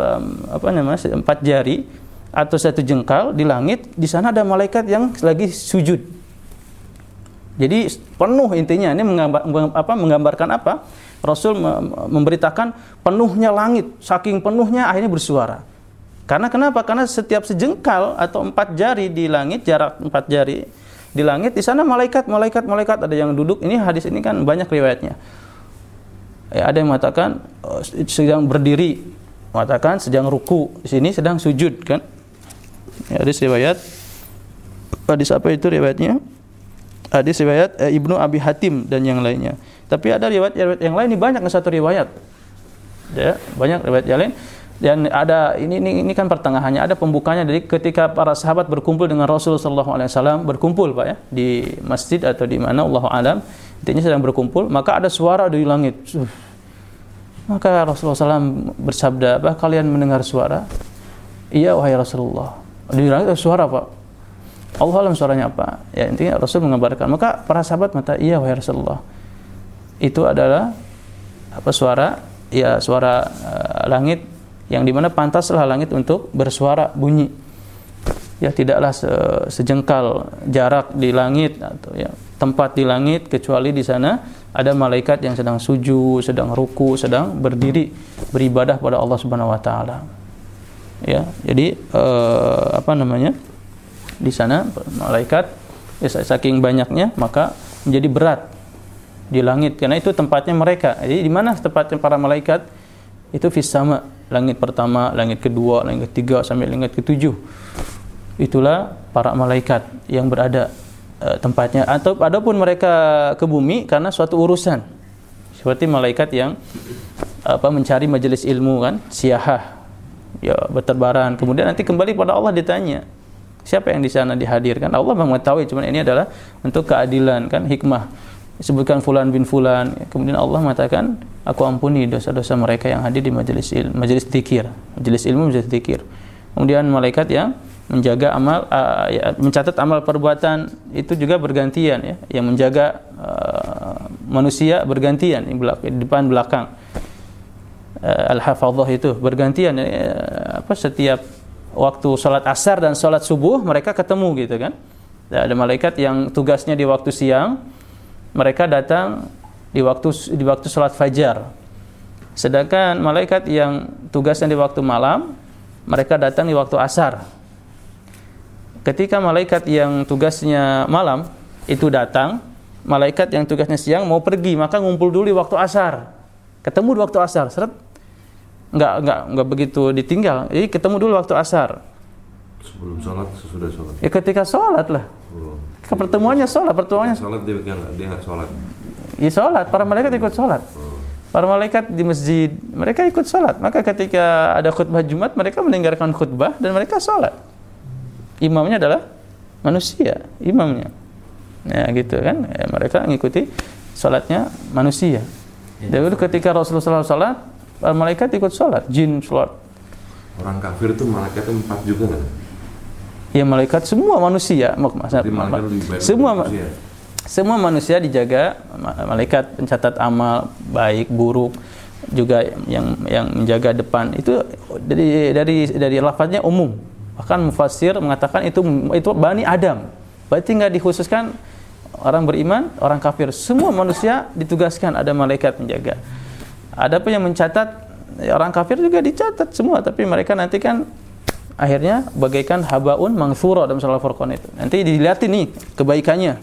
apa namanya empat jari atau satu jengkal di langit di sana ada malaikat yang lagi sujud jadi penuh intinya ini menggambar, apa, menggambarkan apa? Rasul memberitakan penuhnya langit, saking penuhnya akhirnya bersuara. Karena kenapa? Karena setiap sejengkal atau empat jari di langit, jarak empat jari di langit, di sana malaikat, malaikat, malaikat ada yang duduk. Ini hadis ini kan banyak riwayatnya. Ya, ada yang mengatakan oh, sedang berdiri, mengatakan sedang ruku, di sini sedang sujud kan. Ya, hadis riwayat. Hadis apa itu riwayatnya? Hadis riwayat eh, Ibnu Abi Hatim dan yang lainnya. Tapi ada riwayat-riwayat yang lain ini banyak satu riwayat. Ya, banyak riwayat yang lain. Dan ada ini ini ini kan pertengahannya. Ada pembukanya dari ketika para sahabat berkumpul dengan Rasulullah sallallahu alaihi wasallam berkumpul Pak ya di masjid atau di mana Allah alam. Intinya sedang berkumpul maka ada suara dari langit. Maka Rasulullah SAW bersabda apa kalian mendengar suara? Iya wahai Rasulullah. Di langit ada suara Pak Allah alam suaranya apa ya intinya Rasul mengabarkan maka para sahabat mata iya wahai Rasulullah itu adalah apa suara ya suara uh, langit yang di mana pantaslah langit untuk bersuara bunyi ya tidaklah se sejengkal jarak di langit atau ya tempat di langit kecuali di sana ada malaikat yang sedang sujud, sedang ruku, sedang berdiri beribadah pada Allah Subhanahu wa taala. Ya, jadi uh, apa namanya? Di sana malaikat ya, saking banyaknya maka menjadi berat di langit karena itu tempatnya mereka jadi di mana tempatnya para malaikat itu fis sama langit pertama, langit kedua, langit ketiga sampai langit ketujuh. Itulah para malaikat yang berada uh, tempatnya atau adapun mereka ke bumi karena suatu urusan. Seperti malaikat yang apa mencari majelis ilmu kan, siahah ya berterbaran. Kemudian nanti kembali pada Allah ditanya, siapa yang di sana dihadirkan? Allah mengetahui, cuman ini adalah untuk keadilan kan, hikmah. Disebutkan fulan bin fulan kemudian Allah mengatakan aku ampuni dosa-dosa mereka yang hadir di majelis ilmu majelis zikir majelis ilmu majelis zikir kemudian malaikat yang menjaga amal uh, ya, mencatat amal perbuatan itu juga bergantian ya. Yang menjaga uh, manusia bergantian di depan belakang. Uh, al-hafadzah itu bergantian uh, apa setiap waktu sholat asar dan sholat subuh mereka ketemu gitu kan ada malaikat yang tugasnya di waktu siang mereka datang di waktu di waktu sholat fajar. Sedangkan malaikat yang tugasnya di waktu malam, mereka datang di waktu asar. Ketika malaikat yang tugasnya malam itu datang, malaikat yang tugasnya siang mau pergi, maka ngumpul dulu di waktu asar. Ketemu di waktu asar, seret. Enggak, enggak, enggak begitu ditinggal. Jadi ketemu dulu waktu asar. Sebelum sholat, sesudah sholat. Ya ketika sholat lah. Oh. Pertemuannya sholat, pertemuannya. Sholat dia kan dia nggak sholat. Iya sholat, para malaikat ikut sholat. Oh. Para malaikat di masjid, mereka ikut sholat. Maka ketika ada khutbah Jumat, mereka meninggalkan khutbah dan mereka sholat. Imamnya adalah manusia, imamnya. Ya gitu kan, ya, mereka mengikuti sholatnya manusia. Ya. Dahulu ketika Rasulullah sholat, malaikat ikut sholat, jin sholat. Orang kafir itu malaikatnya empat juga kan? ya malaikat semua manusia. Semua manusia. semua manusia dijaga. Malaikat pencatat amal baik buruk juga yang yang menjaga depan. Itu dari dari dari lafaznya umum. Bahkan mufassir mengatakan itu itu bani Adam. Berarti nggak dikhususkan orang beriman orang kafir. Semua manusia ditugaskan ada malaikat menjaga ada pun yang mencatat orang kafir juga dicatat semua tapi mereka nanti kan akhirnya bagaikan habaun mangsura dalam surah Al-Furqan itu. Nanti dilihat nih kebaikannya.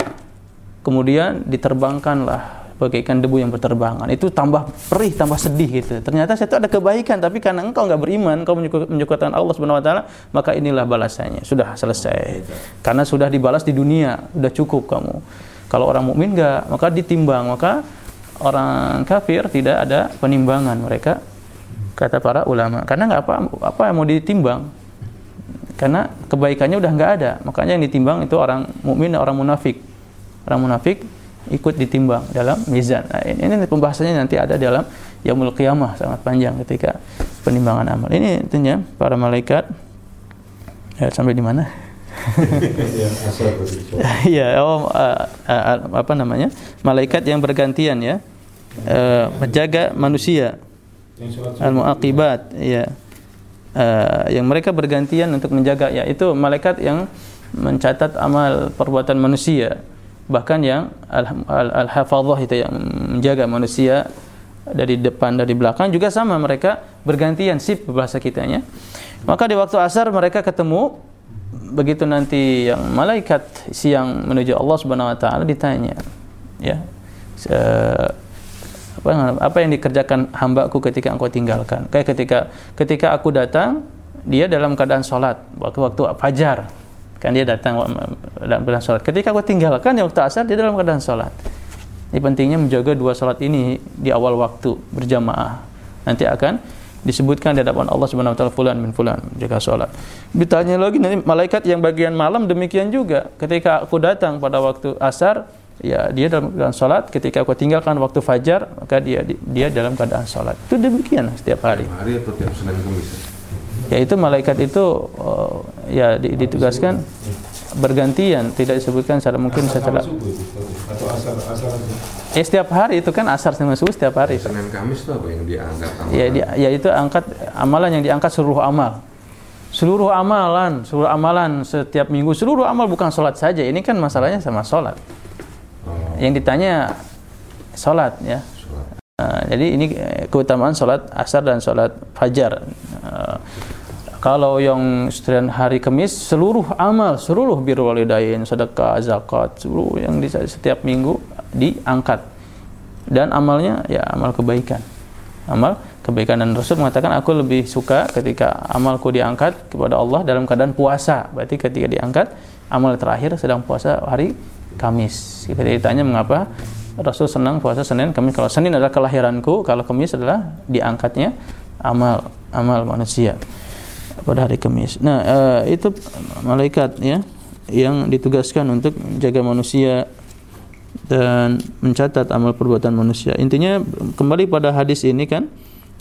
Kemudian diterbangkanlah bagaikan debu yang berterbangan. Itu tambah perih, tambah sedih gitu. Ternyata saya itu ada kebaikan, tapi karena engkau nggak beriman, engkau menyekutukan Allah Subhanahu wa taala, maka inilah balasannya. Sudah selesai. Karena sudah dibalas di dunia, sudah cukup kamu. Kalau orang mukmin enggak, maka ditimbang, maka orang kafir tidak ada penimbangan mereka kata para ulama. Karena nggak apa apa yang mau ditimbang? Karena kebaikannya udah nggak ada. Makanya yang ditimbang itu orang mukmin orang munafik. Orang munafik ikut ditimbang dalam mizan. Nah, ini, ini pembahasannya nanti ada dalam yaumul qiyamah sangat panjang ketika penimbangan amal. Ini tentunya para malaikat. Ya, sampai di mana? Ya oh uh, uh, apa namanya? Malaikat yang bergantian ya uh, menjaga manusia. Al muaqibat ya. Uh, yang mereka bergantian untuk menjaga yaitu malaikat yang mencatat amal perbuatan manusia. Bahkan yang al-hafadhah al, itu yang menjaga manusia dari depan dari belakang juga sama. Mereka bergantian sip bahasa kitanya. Maka di waktu asar mereka ketemu begitu nanti yang malaikat siang menuju Allah Subhanahu wa taala ditanya ya apa, yang dikerjakan hambaku ketika engkau tinggalkan? Kayak ketika ketika aku datang dia dalam keadaan sholat waktu waktu fajar. Kan dia datang dalam keadaan sholat. Ketika aku tinggalkan di waktu asar dia dalam keadaan sholat. Ini pentingnya menjaga dua sholat ini di awal waktu berjamaah. Nanti akan disebutkan di hadapan Allah Subhanahu wa taala fulan min fulan jaga salat. Ditanya lagi nanti malaikat yang bagian malam demikian juga. Ketika aku datang pada waktu asar, ya dia dalam keadaan sholat ketika aku tinggalkan waktu fajar maka dia dia dalam keadaan sholat. Itu demikian setiap hari. Setiap hari atau tiap senin kamis? Ya itu malaikat itu uh, ya ditugaskan bergantian tidak disebutkan secara mungkin asar secara atau asar asar ya setiap hari itu kan asar sama subuh setiap hari. Senin kamis itu apa yang diangkat ya dia, ya itu angkat amalan yang diangkat seluruh amal. Seluruh amalan seluruh amalan setiap minggu. Seluruh amal bukan sholat saja. Ini kan masalahnya sama sholat yang ditanya sholat ya. Uh, jadi ini eh, keutamaan sholat asar dan sholat fajar. Uh, kalau yang setelah hari Kamis seluruh amal seluruh biru walidain sedekah zakat seluruh yang di setiap minggu diangkat. Dan amalnya ya amal kebaikan. Amal kebaikan. Dan Rasul mengatakan aku lebih suka ketika amalku diangkat kepada Allah dalam keadaan puasa. Berarti ketika diangkat amal terakhir sedang puasa hari Kamis. Kita ditanya mengapa Rasul senang puasa Senin, Kamis. Kalau Senin adalah kelahiranku, kalau Kamis adalah diangkatnya amal amal manusia pada hari Kamis. Nah, uh, itu malaikat ya yang ditugaskan untuk jaga manusia dan mencatat amal perbuatan manusia. Intinya kembali pada hadis ini kan,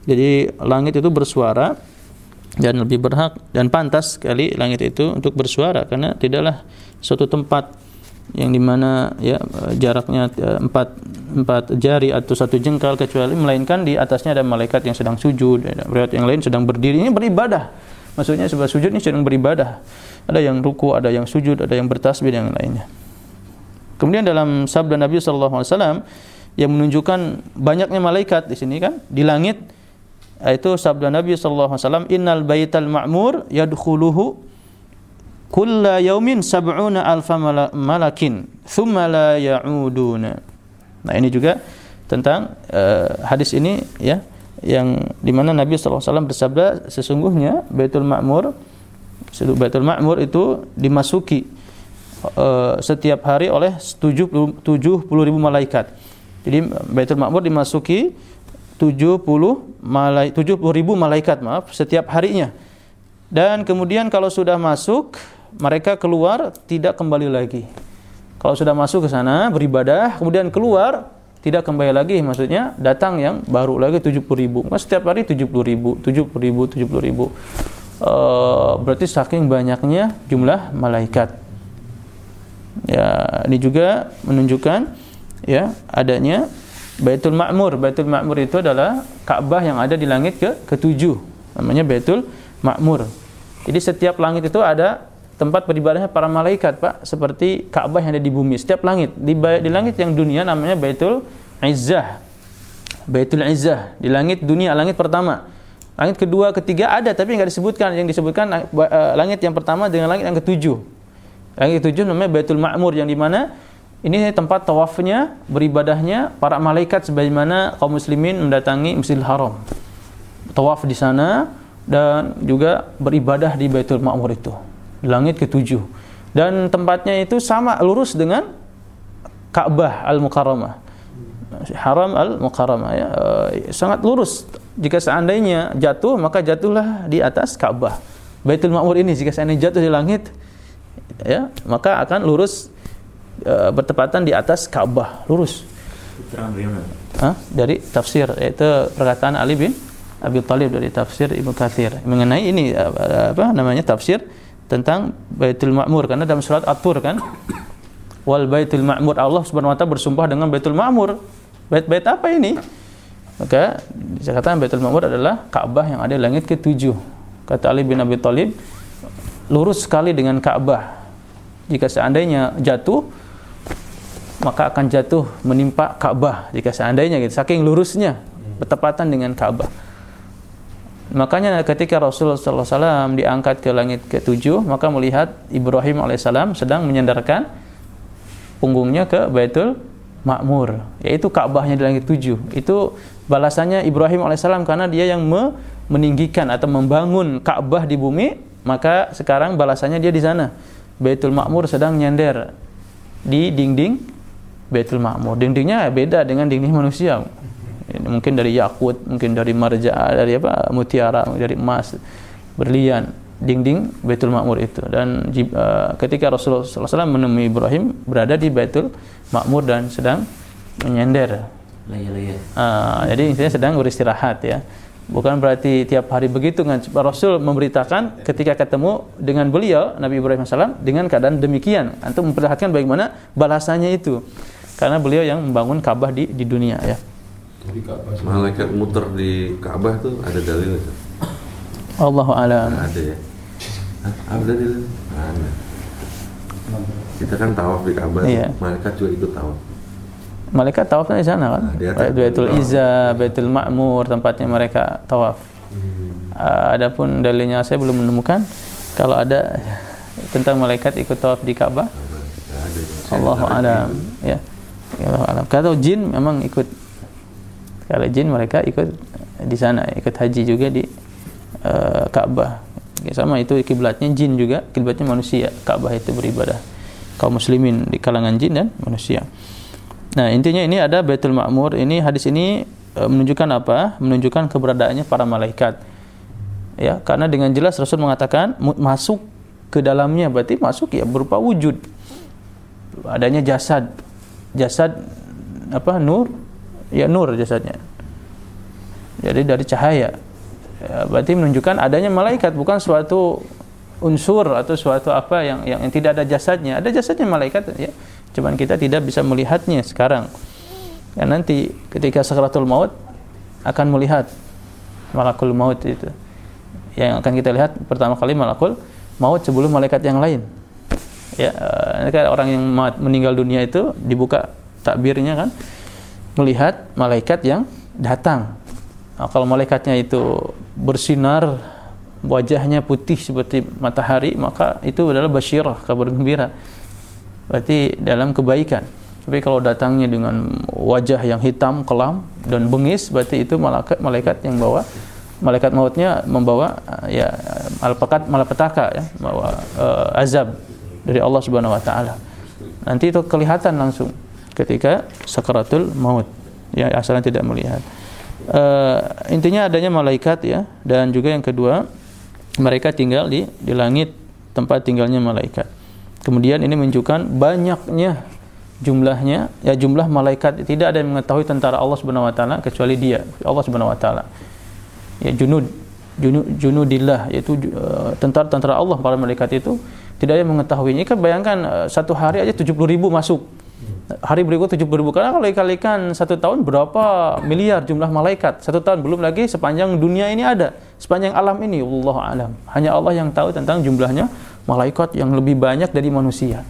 jadi langit itu bersuara dan lebih berhak dan pantas sekali langit itu untuk bersuara karena tidaklah suatu tempat yang di mana ya jaraknya eh, empat empat jari atau satu jengkal kecuali melainkan di atasnya ada malaikat yang sedang sujud, riwayat yang lain sedang berdiri ini beribadah. Maksudnya sebuah sujud ini sedang beribadah. Ada yang ruku, ada yang sujud, ada yang bertasbih dan yang lainnya. Kemudian dalam sabda Nabi wasallam yang menunjukkan banyaknya malaikat di sini kan di langit itu sabda Nabi alaihi wasallam innal baital ma'mur yadkhuluhu kulla yaumin sab'una alfa malakin thumma la ya'uduna. Nah ini juga tentang uh, hadis ini ya yang di mana Nabi SAW bersabda sesungguhnya Baitul Ma'mur Baitul Ma'mur itu dimasuki uh, setiap hari oleh 70 ribu malaikat. Jadi Baitul Ma'mur dimasuki 70 malai 70 ribu malaikat maaf setiap harinya. Dan kemudian kalau sudah masuk mereka keluar tidak kembali lagi. Kalau sudah masuk ke sana beribadah, kemudian keluar tidak kembali lagi, maksudnya datang yang baru lagi 70 ribu. Mas setiap hari 70 ribu, 70 ribu, 70 ribu. Uh, berarti saking banyaknya jumlah malaikat. Ya, ini juga menunjukkan ya adanya Baitul Ma'mur. Baitul Ma'mur itu adalah Ka'bah yang ada di langit ke ketujuh. Namanya Baitul Ma'mur. Jadi setiap langit itu ada tempat beribadahnya para malaikat pak seperti Ka'bah yang ada di bumi. Setiap langit di, di langit yang dunia namanya Baitul Izzah. Baitul Izzah. Di langit dunia langit pertama. Langit kedua ketiga ada tapi nggak disebutkan. Yang disebutkan uh, langit yang pertama dengan langit yang ketujuh. Langit ketujuh namanya Baitul Ma'mur yang di mana ini tempat tawafnya beribadahnya para malaikat sebagaimana kaum muslimin mendatangi Masjidil Haram. Tawaf di sana dan juga beribadah di Baitul Ma'mur itu langit ketujuh. Dan tempatnya itu sama lurus dengan Ka'bah Al-Mukarramah. Haram Al-Mukarramah ya. Uh, sangat lurus. Jika seandainya jatuh maka jatuhlah di atas Ka'bah. Baitul Ma'mur ini jika seandainya jatuh di langit ya maka akan lurus uh, bertepatan di atas Ka'bah. Lurus. Hah? dari tafsir yaitu perkataan Ali bin Abi Talib dari tafsir Ibnu Katsir. Mengenai ini apa namanya tafsir tentang Baitul Ma'mur karena dalam surat At-Tur kan wal Baitul Ma'mur Allah Subhanahu wa taala bersumpah dengan Baitul Ma'mur. Bait-bait apa ini? Maka dikatakan Baitul Ma'mur adalah Ka'bah yang ada di langit ketujuh. Kata Ali bin Abi Thalib, lurus sekali dengan Ka'bah. Jika seandainya jatuh, maka akan jatuh menimpa Ka'bah. Jika seandainya gitu, saking lurusnya bertepatan dengan Ka'bah. Makanya ketika Rasulullah SAW diangkat ke langit ketujuh, maka melihat Ibrahim alaihissalam sedang menyandarkan punggungnya ke Baitul Makmur, yaitu Ka'bahnya di langit tujuh. Itu balasannya Ibrahim alaihissalam karena dia yang meninggikan atau membangun Ka'bah di bumi, maka sekarang balasannya dia di sana. Baitul Makmur sedang nyender di dinding Baitul Makmur. Dindingnya beda dengan dinding manusia mungkin dari yakut, mungkin dari marja, dari apa mutiara, dari emas, berlian, dinding Baitul Makmur itu. Dan uh, ketika Rasulullah SAW menemui Ibrahim berada di Baitul Makmur dan sedang menyender. Uh, jadi intinya sedang beristirahat ya. Bukan berarti tiap hari begitu kan Rasul memberitakan ketika ketemu dengan beliau Nabi Ibrahim SAW dengan keadaan demikian untuk memperlihatkan bagaimana balasannya itu karena beliau yang membangun Ka'bah di di dunia ya. Malaikat muter di Ka'bah tuh ada dalilnya. Allah alam. ada ya. Hah? Ada dalil? Ada. Kita kan tawaf di Ka'bah, iya. malaikat juga ikut tawaf. Malaikat tawafnya di sana kan? Nah, Baitul Izza, Baitul Ma'mur tempat yang mereka tawaf. Hmm. Uh, adapun dalilnya saya belum menemukan. Kalau ada tentang malaikat ikut tawaf di Ka'bah. Allah alam. Ya. Allah alam. Kalau jin memang ikut kalau jin mereka ikut di sana ikut haji juga di uh, Ka'bah ya, sama itu kiblatnya jin juga kiblatnya manusia. Ka'bah itu beribadah. Kaum muslimin di kalangan jin dan manusia. Nah intinya ini ada Baitul Ma'mur. Ini hadis ini uh, menunjukkan apa? Menunjukkan keberadaannya para malaikat. Ya karena dengan jelas Rasul mengatakan masuk ke dalamnya. Berarti masuk ya berupa wujud. Adanya jasad. Jasad apa nur ya nur jasadnya. Jadi dari cahaya. Ya, berarti menunjukkan adanya malaikat bukan suatu unsur atau suatu apa yang yang, tidak ada jasadnya. Ada jasadnya malaikat ya. Cuman kita tidak bisa melihatnya sekarang. Ya nanti ketika sakratul maut akan melihat malakul maut itu. Yang akan kita lihat pertama kali malakul maut sebelum malaikat yang lain. Ya uh, orang yang meninggal dunia itu dibuka takbirnya kan melihat malaikat yang datang. Nah, kalau malaikatnya itu bersinar wajahnya putih seperti matahari maka itu adalah basyirah kabar gembira. Berarti dalam kebaikan. Tapi kalau datangnya dengan wajah yang hitam kelam dan bengis berarti itu malaikat malaikat yang bawa malaikat mautnya membawa ya malapetaka malapetaka ya bawa uh, azab dari Allah Subhanahu wa taala. Nanti itu kelihatan langsung ketika sakaratul maut. Ya asalnya tidak melihat. Uh, intinya adanya malaikat ya dan juga yang kedua mereka tinggal di di langit tempat tinggalnya malaikat. Kemudian ini menunjukkan banyaknya jumlahnya ya jumlah malaikat tidak ada yang mengetahui tentara Allah Subhanahu wa taala kecuali dia Allah Subhanahu wa taala. Ya junud junudillah yaitu uh, tentara-tentara Allah para malaikat itu tidak ada yang mengetahuinya. Kan bayangkan uh, satu hari aja 70 ribu masuk. Hari berikut 70 ribu. Karena kalau dikalikan satu tahun berapa miliar jumlah malaikat. Satu tahun belum lagi sepanjang dunia ini ada. Sepanjang alam ini. Allah alam. Hanya Allah yang tahu tentang jumlahnya malaikat yang lebih banyak dari manusia.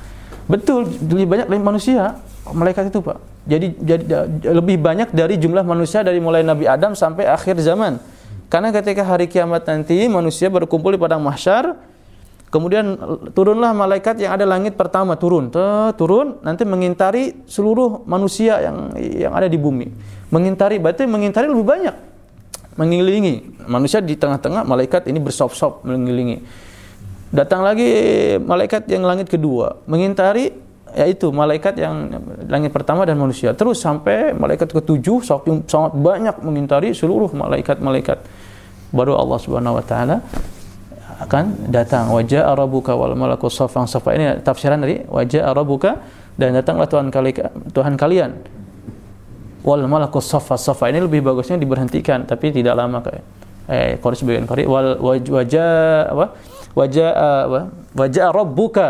Betul, lebih banyak dari manusia. Malaikat itu Pak. Jadi, jadi lebih banyak dari jumlah manusia dari mulai Nabi Adam sampai akhir zaman. Karena ketika hari kiamat nanti manusia berkumpul di padang mahsyar, Kemudian turunlah malaikat yang ada langit pertama turun, turun nanti mengintari seluruh manusia yang yang ada di bumi. Mengintari berarti mengintari lebih banyak. Mengelilingi manusia di tengah-tengah malaikat ini bersop-sop mengelilingi. Datang lagi malaikat yang langit kedua, mengintari yaitu malaikat yang langit pertama dan manusia. Terus sampai malaikat ketujuh sangat banyak mengintari seluruh malaikat-malaikat. Baru Allah Subhanahu wa taala akan datang. Wajah arabuka wal malaku safan safa ini tafsiran dari wajah arabuka dan datanglah Tuhan kali Tuhan kalian. Wal malaku safa safa ini lebih bagusnya diberhentikan tapi tidak lama kayak eh kalau sebagian kali wal wajah apa? Wajah apa? Wajah rabbuka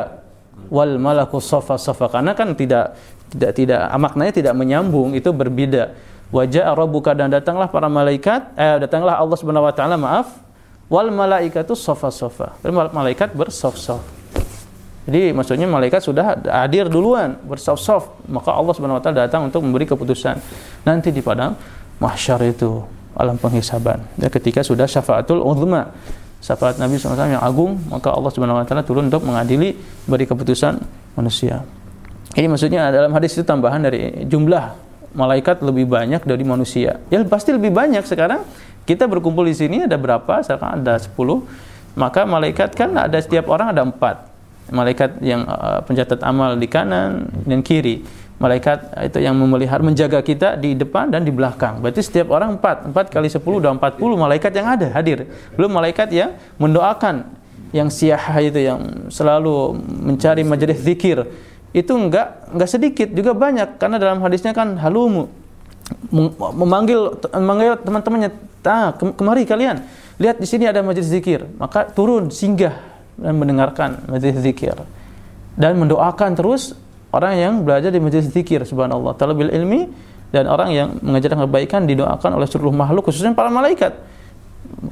wal malaku safa safa karena kan tidak tidak tidak maknanya tidak menyambung itu berbeda. Wajah rabbuka dan datanglah para malaikat eh datanglah Allah Subhanahu wa taala maaf wal malaikatu sofa-sofa. Malaikat bersof-sof. Jadi maksudnya malaikat sudah hadir duluan bersof-sof, maka Allah Subhanahu wa taala datang untuk memberi keputusan. Nanti di padang mahsyar itu alam penghisaban. Dan ketika sudah syafaatul uzma, syafaat Nabi SAW yang agung, maka Allah Subhanahu wa taala turun untuk mengadili beri keputusan manusia. Ini maksudnya dalam hadis itu tambahan dari jumlah malaikat lebih banyak dari manusia. Ya pasti lebih banyak sekarang kita berkumpul di sini ada berapa? Misalkan ada 10, maka malaikat kan ada setiap orang ada empat. Malaikat yang uh, pencatat amal di kanan dan kiri. Malaikat itu yang memelihara, menjaga kita di depan dan di belakang. Berarti setiap orang empat. Empat kali sepuluh, udah empat puluh malaikat yang ada, hadir. Belum malaikat yang mendoakan, yang siah itu, yang selalu mencari majelis zikir. Itu enggak, enggak sedikit, juga banyak. Karena dalam hadisnya kan halumu, memanggil memanggil teman-temannya ah, kemari kalian lihat di sini ada majelis zikir. Maka turun singgah dan mendengarkan majelis zikir. Dan mendoakan terus orang yang belajar di majelis zikir subhanallah. Talabil ilmi dan orang yang mengajarkan kebaikan didoakan oleh seluruh makhluk khususnya para malaikat.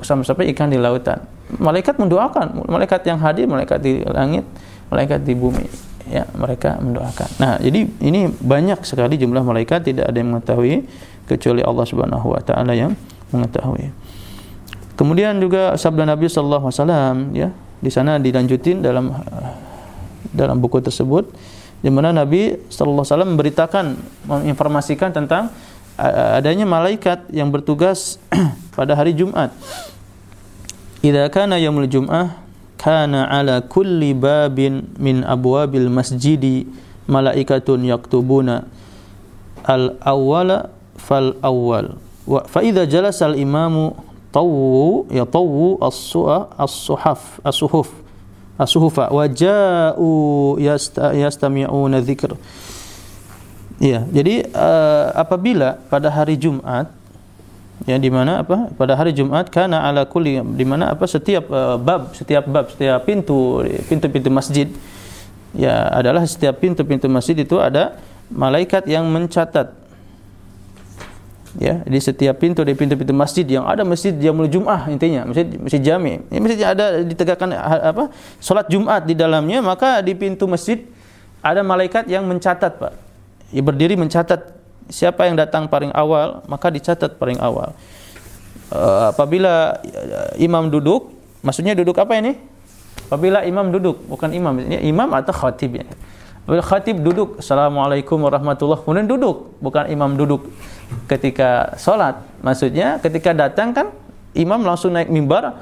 Sampai-sampai ikan di lautan. Malaikat mendoakan. Malaikat yang hadir malaikat di langit malaikat di bumi ya mereka mendoakan. Nah, jadi ini banyak sekali jumlah malaikat tidak ada yang mengetahui kecuali Allah Subhanahu wa taala yang mengetahui. Kemudian juga sabda Nabi sallallahu alaihi wasallam ya, di sana dilanjutin dalam dalam buku tersebut di mana Nabi sallallahu alaihi wasallam memberitakan menginformasikan tentang adanya malaikat yang bertugas pada hari Jumat. Idza kana yaumul jum'ah kana ala kulli babin min abwabil masjidi malaikatun yaktubuna al awwala fal awwal. Wa fa idza jalasa al imamu tawu ya tawu as-suha as-suhaf as-suhuf as-suhufa. Wa ja'u yastami'una dzikr Ya, jadi uh, apabila pada hari Jumat ya di mana apa? Pada hari Jumat karena ala kulli di mana apa? Setiap uh, bab setiap bab setiap pintu pintu-pintu masjid. Ya adalah setiap pintu-pintu masjid itu ada malaikat yang mencatat. Ya di setiap pintu di pintu-pintu masjid yang ada masjid jamul Jumat intinya masjid masjid jami. Ini masjid ada ditegakkan apa salat Jumat di dalamnya maka di pintu masjid ada malaikat yang mencatat Pak. Ia berdiri mencatat siapa yang datang paling awal maka dicatat paling awal. Uh, apabila uh, imam duduk maksudnya duduk apa ini? Apabila imam duduk bukan imam ini imam atau khatib ya? Apabila khatib duduk assalamualaikum warahmatullahi kemudian duduk bukan imam duduk ketika sholat. Maksudnya ketika datang kan imam langsung naik mimbar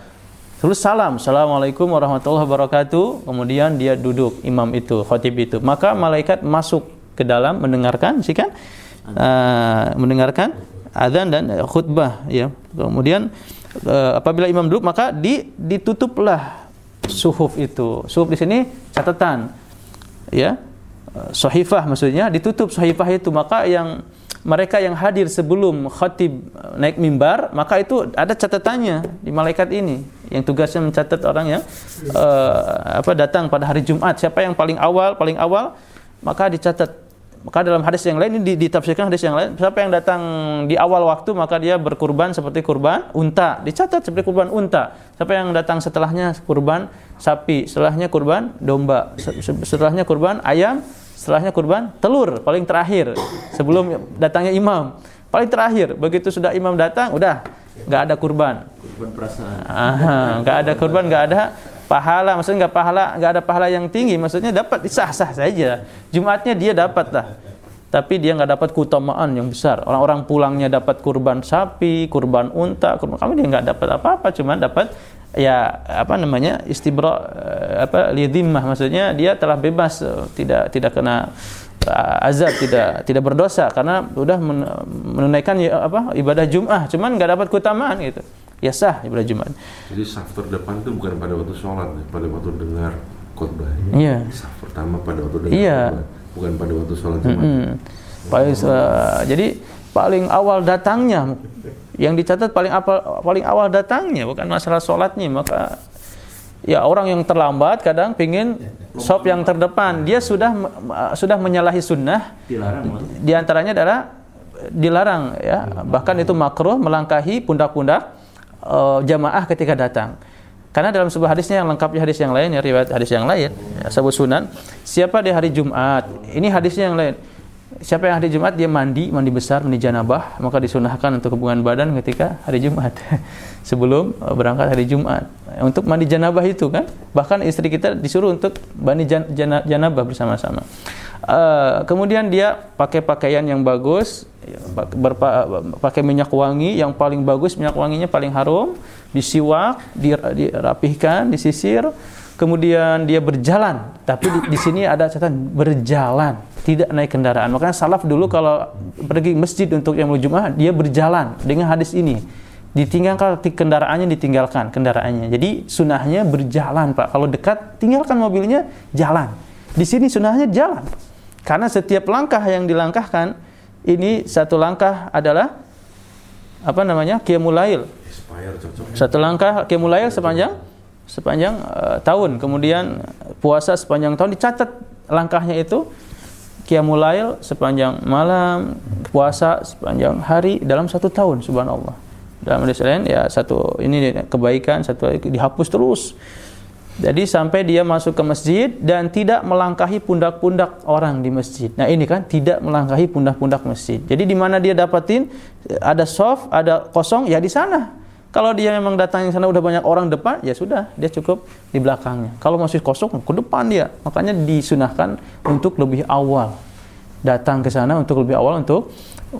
terus salam assalamualaikum warahmatullahi wabarakatuh kemudian dia duduk imam itu khatib itu. Maka malaikat masuk ke dalam mendengarkan sih kan uh, mendengarkan azan dan khutbah ya. Kemudian uh, apabila imam duduk maka di ditutuplah suhuf itu. Suhuf di sini catatan ya. Sahifah maksudnya ditutup sahifah itu. Maka yang mereka yang hadir sebelum khatib naik mimbar maka itu ada catatannya di malaikat ini. Yang tugasnya mencatat orang yang uh, apa datang pada hari Jumat. Siapa yang paling awal paling awal maka dicatat maka dalam hadis yang lain ini ditafsirkan hadis yang lain, siapa yang datang di awal waktu maka dia berkurban seperti kurban unta, dicatat seperti kurban unta. Siapa yang datang setelahnya kurban sapi, setelahnya kurban domba, setelahnya kurban ayam, setelahnya kurban telur paling terakhir sebelum datangnya imam. Paling terakhir, begitu sudah imam datang, udah nggak ada kurban. Kurban perasaan. nggak ada kurban, nggak ada pahala maksudnya nggak pahala nggak ada pahala yang tinggi maksudnya dapat sah sah saja. Jumatnya dia dapat lah. Tapi dia nggak dapat keutamaan yang besar. Orang-orang pulangnya dapat kurban sapi kurban unta kurban kami dia nggak dapat apa-apa cuma dapat ya apa namanya istibra eh, apa lidimah maksudnya dia telah bebas tidak tidak kena eh, azab tidak tidak berdosa karena sudah menunaikan ya, apa ibadah Jumat cuman nggak dapat keutamaan gitu ya sah ibadah Jumat. Jadi saf terdepan itu bukan pada waktu sholat, ya, pada waktu dengar khotbah. Iya. Saf pertama pada waktu dengar iya. khotbah, bukan pada waktu sholat Jumat. Mm -hmm. Paling, uh, jadi paling awal datangnya yang dicatat paling apa paling awal datangnya bukan masalah sholatnya maka ya orang yang terlambat kadang pingin sop yang terdepan dia sudah sudah menyalahi sunnah dilarang di antaranya adalah dilarang ya bahkan itu makruh melangkahi pundak-pundak uh, jamaah ketika datang. Karena dalam sebuah hadisnya yang lengkapnya hadis yang lain ya riwayat hadis yang lain ya, sebut sunan siapa di hari Jumat ini hadisnya yang lain siapa yang hari Jumat dia mandi mandi besar mandi janabah maka disunahkan untuk hubungan badan ketika hari Jumat. Sebelum eh, berangkat hari Jumat. Untuk mandi janabah itu kan bahkan istri kita disuruh untuk mandi jan, jan, janabah bersama-sama. Uh, kemudian dia pakai pakaian yang bagus pakai minyak wangi yang paling bagus minyak wanginya paling harum disiwak dirapihkan disisir kemudian dia berjalan tapi di, di sini ada catatan berjalan tidak naik kendaraan. Makanya salaf dulu kalau pergi masjid untuk yang Jumat dia berjalan dengan hadis ini. Ditinggalkan kendaraannya ditinggalkan kendaraannya. Jadi sunahnya berjalan pak. Kalau dekat tinggalkan mobilnya jalan. Di sini sunahnya jalan. Karena setiap langkah yang dilangkahkan ini satu langkah adalah apa namanya qiyamul Satu langkah qiyamul sepanjang sepanjang uh, tahun. Kemudian puasa sepanjang tahun dicatat langkahnya itu qiyamul sepanjang malam, puasa sepanjang hari dalam satu tahun subhanallah. Dalam hadis lain ya satu ini kebaikan, satu dihapus terus jadi sampai dia masuk ke masjid dan tidak melangkahi pundak-pundak orang di masjid. Nah ini kan tidak melangkahi pundak-pundak masjid. Jadi di mana dia dapatin ada soft, ada kosong, ya di sana. Kalau dia memang datang di sana udah banyak orang depan, ya sudah, dia cukup di belakangnya. Kalau masih kosong, ke depan dia. Makanya disunahkan untuk lebih awal. datang ke sana untuk lebih awal untuk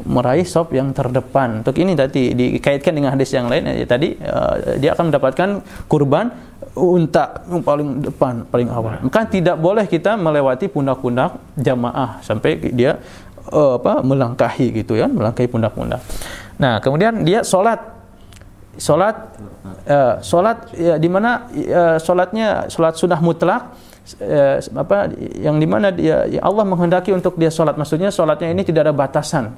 meraih sop yang terdepan. Untuk ini tadi dikaitkan dengan hadis yang lain ya, tadi uh, dia akan mendapatkan kurban unta yang paling depan, paling awal. Maka tidak boleh kita melewati pundak-pundak jamaah sampai dia uh, apa melangkahi gitu ya, melangkahi pundak-pundak. Nah, kemudian dia sholat sholat uh, sholat ya, di mana uh, sholatnya sholat sunnah mutlak uh, apa yang di mana dia ya Allah menghendaki untuk dia sholat maksudnya sholatnya ini tidak ada batasan.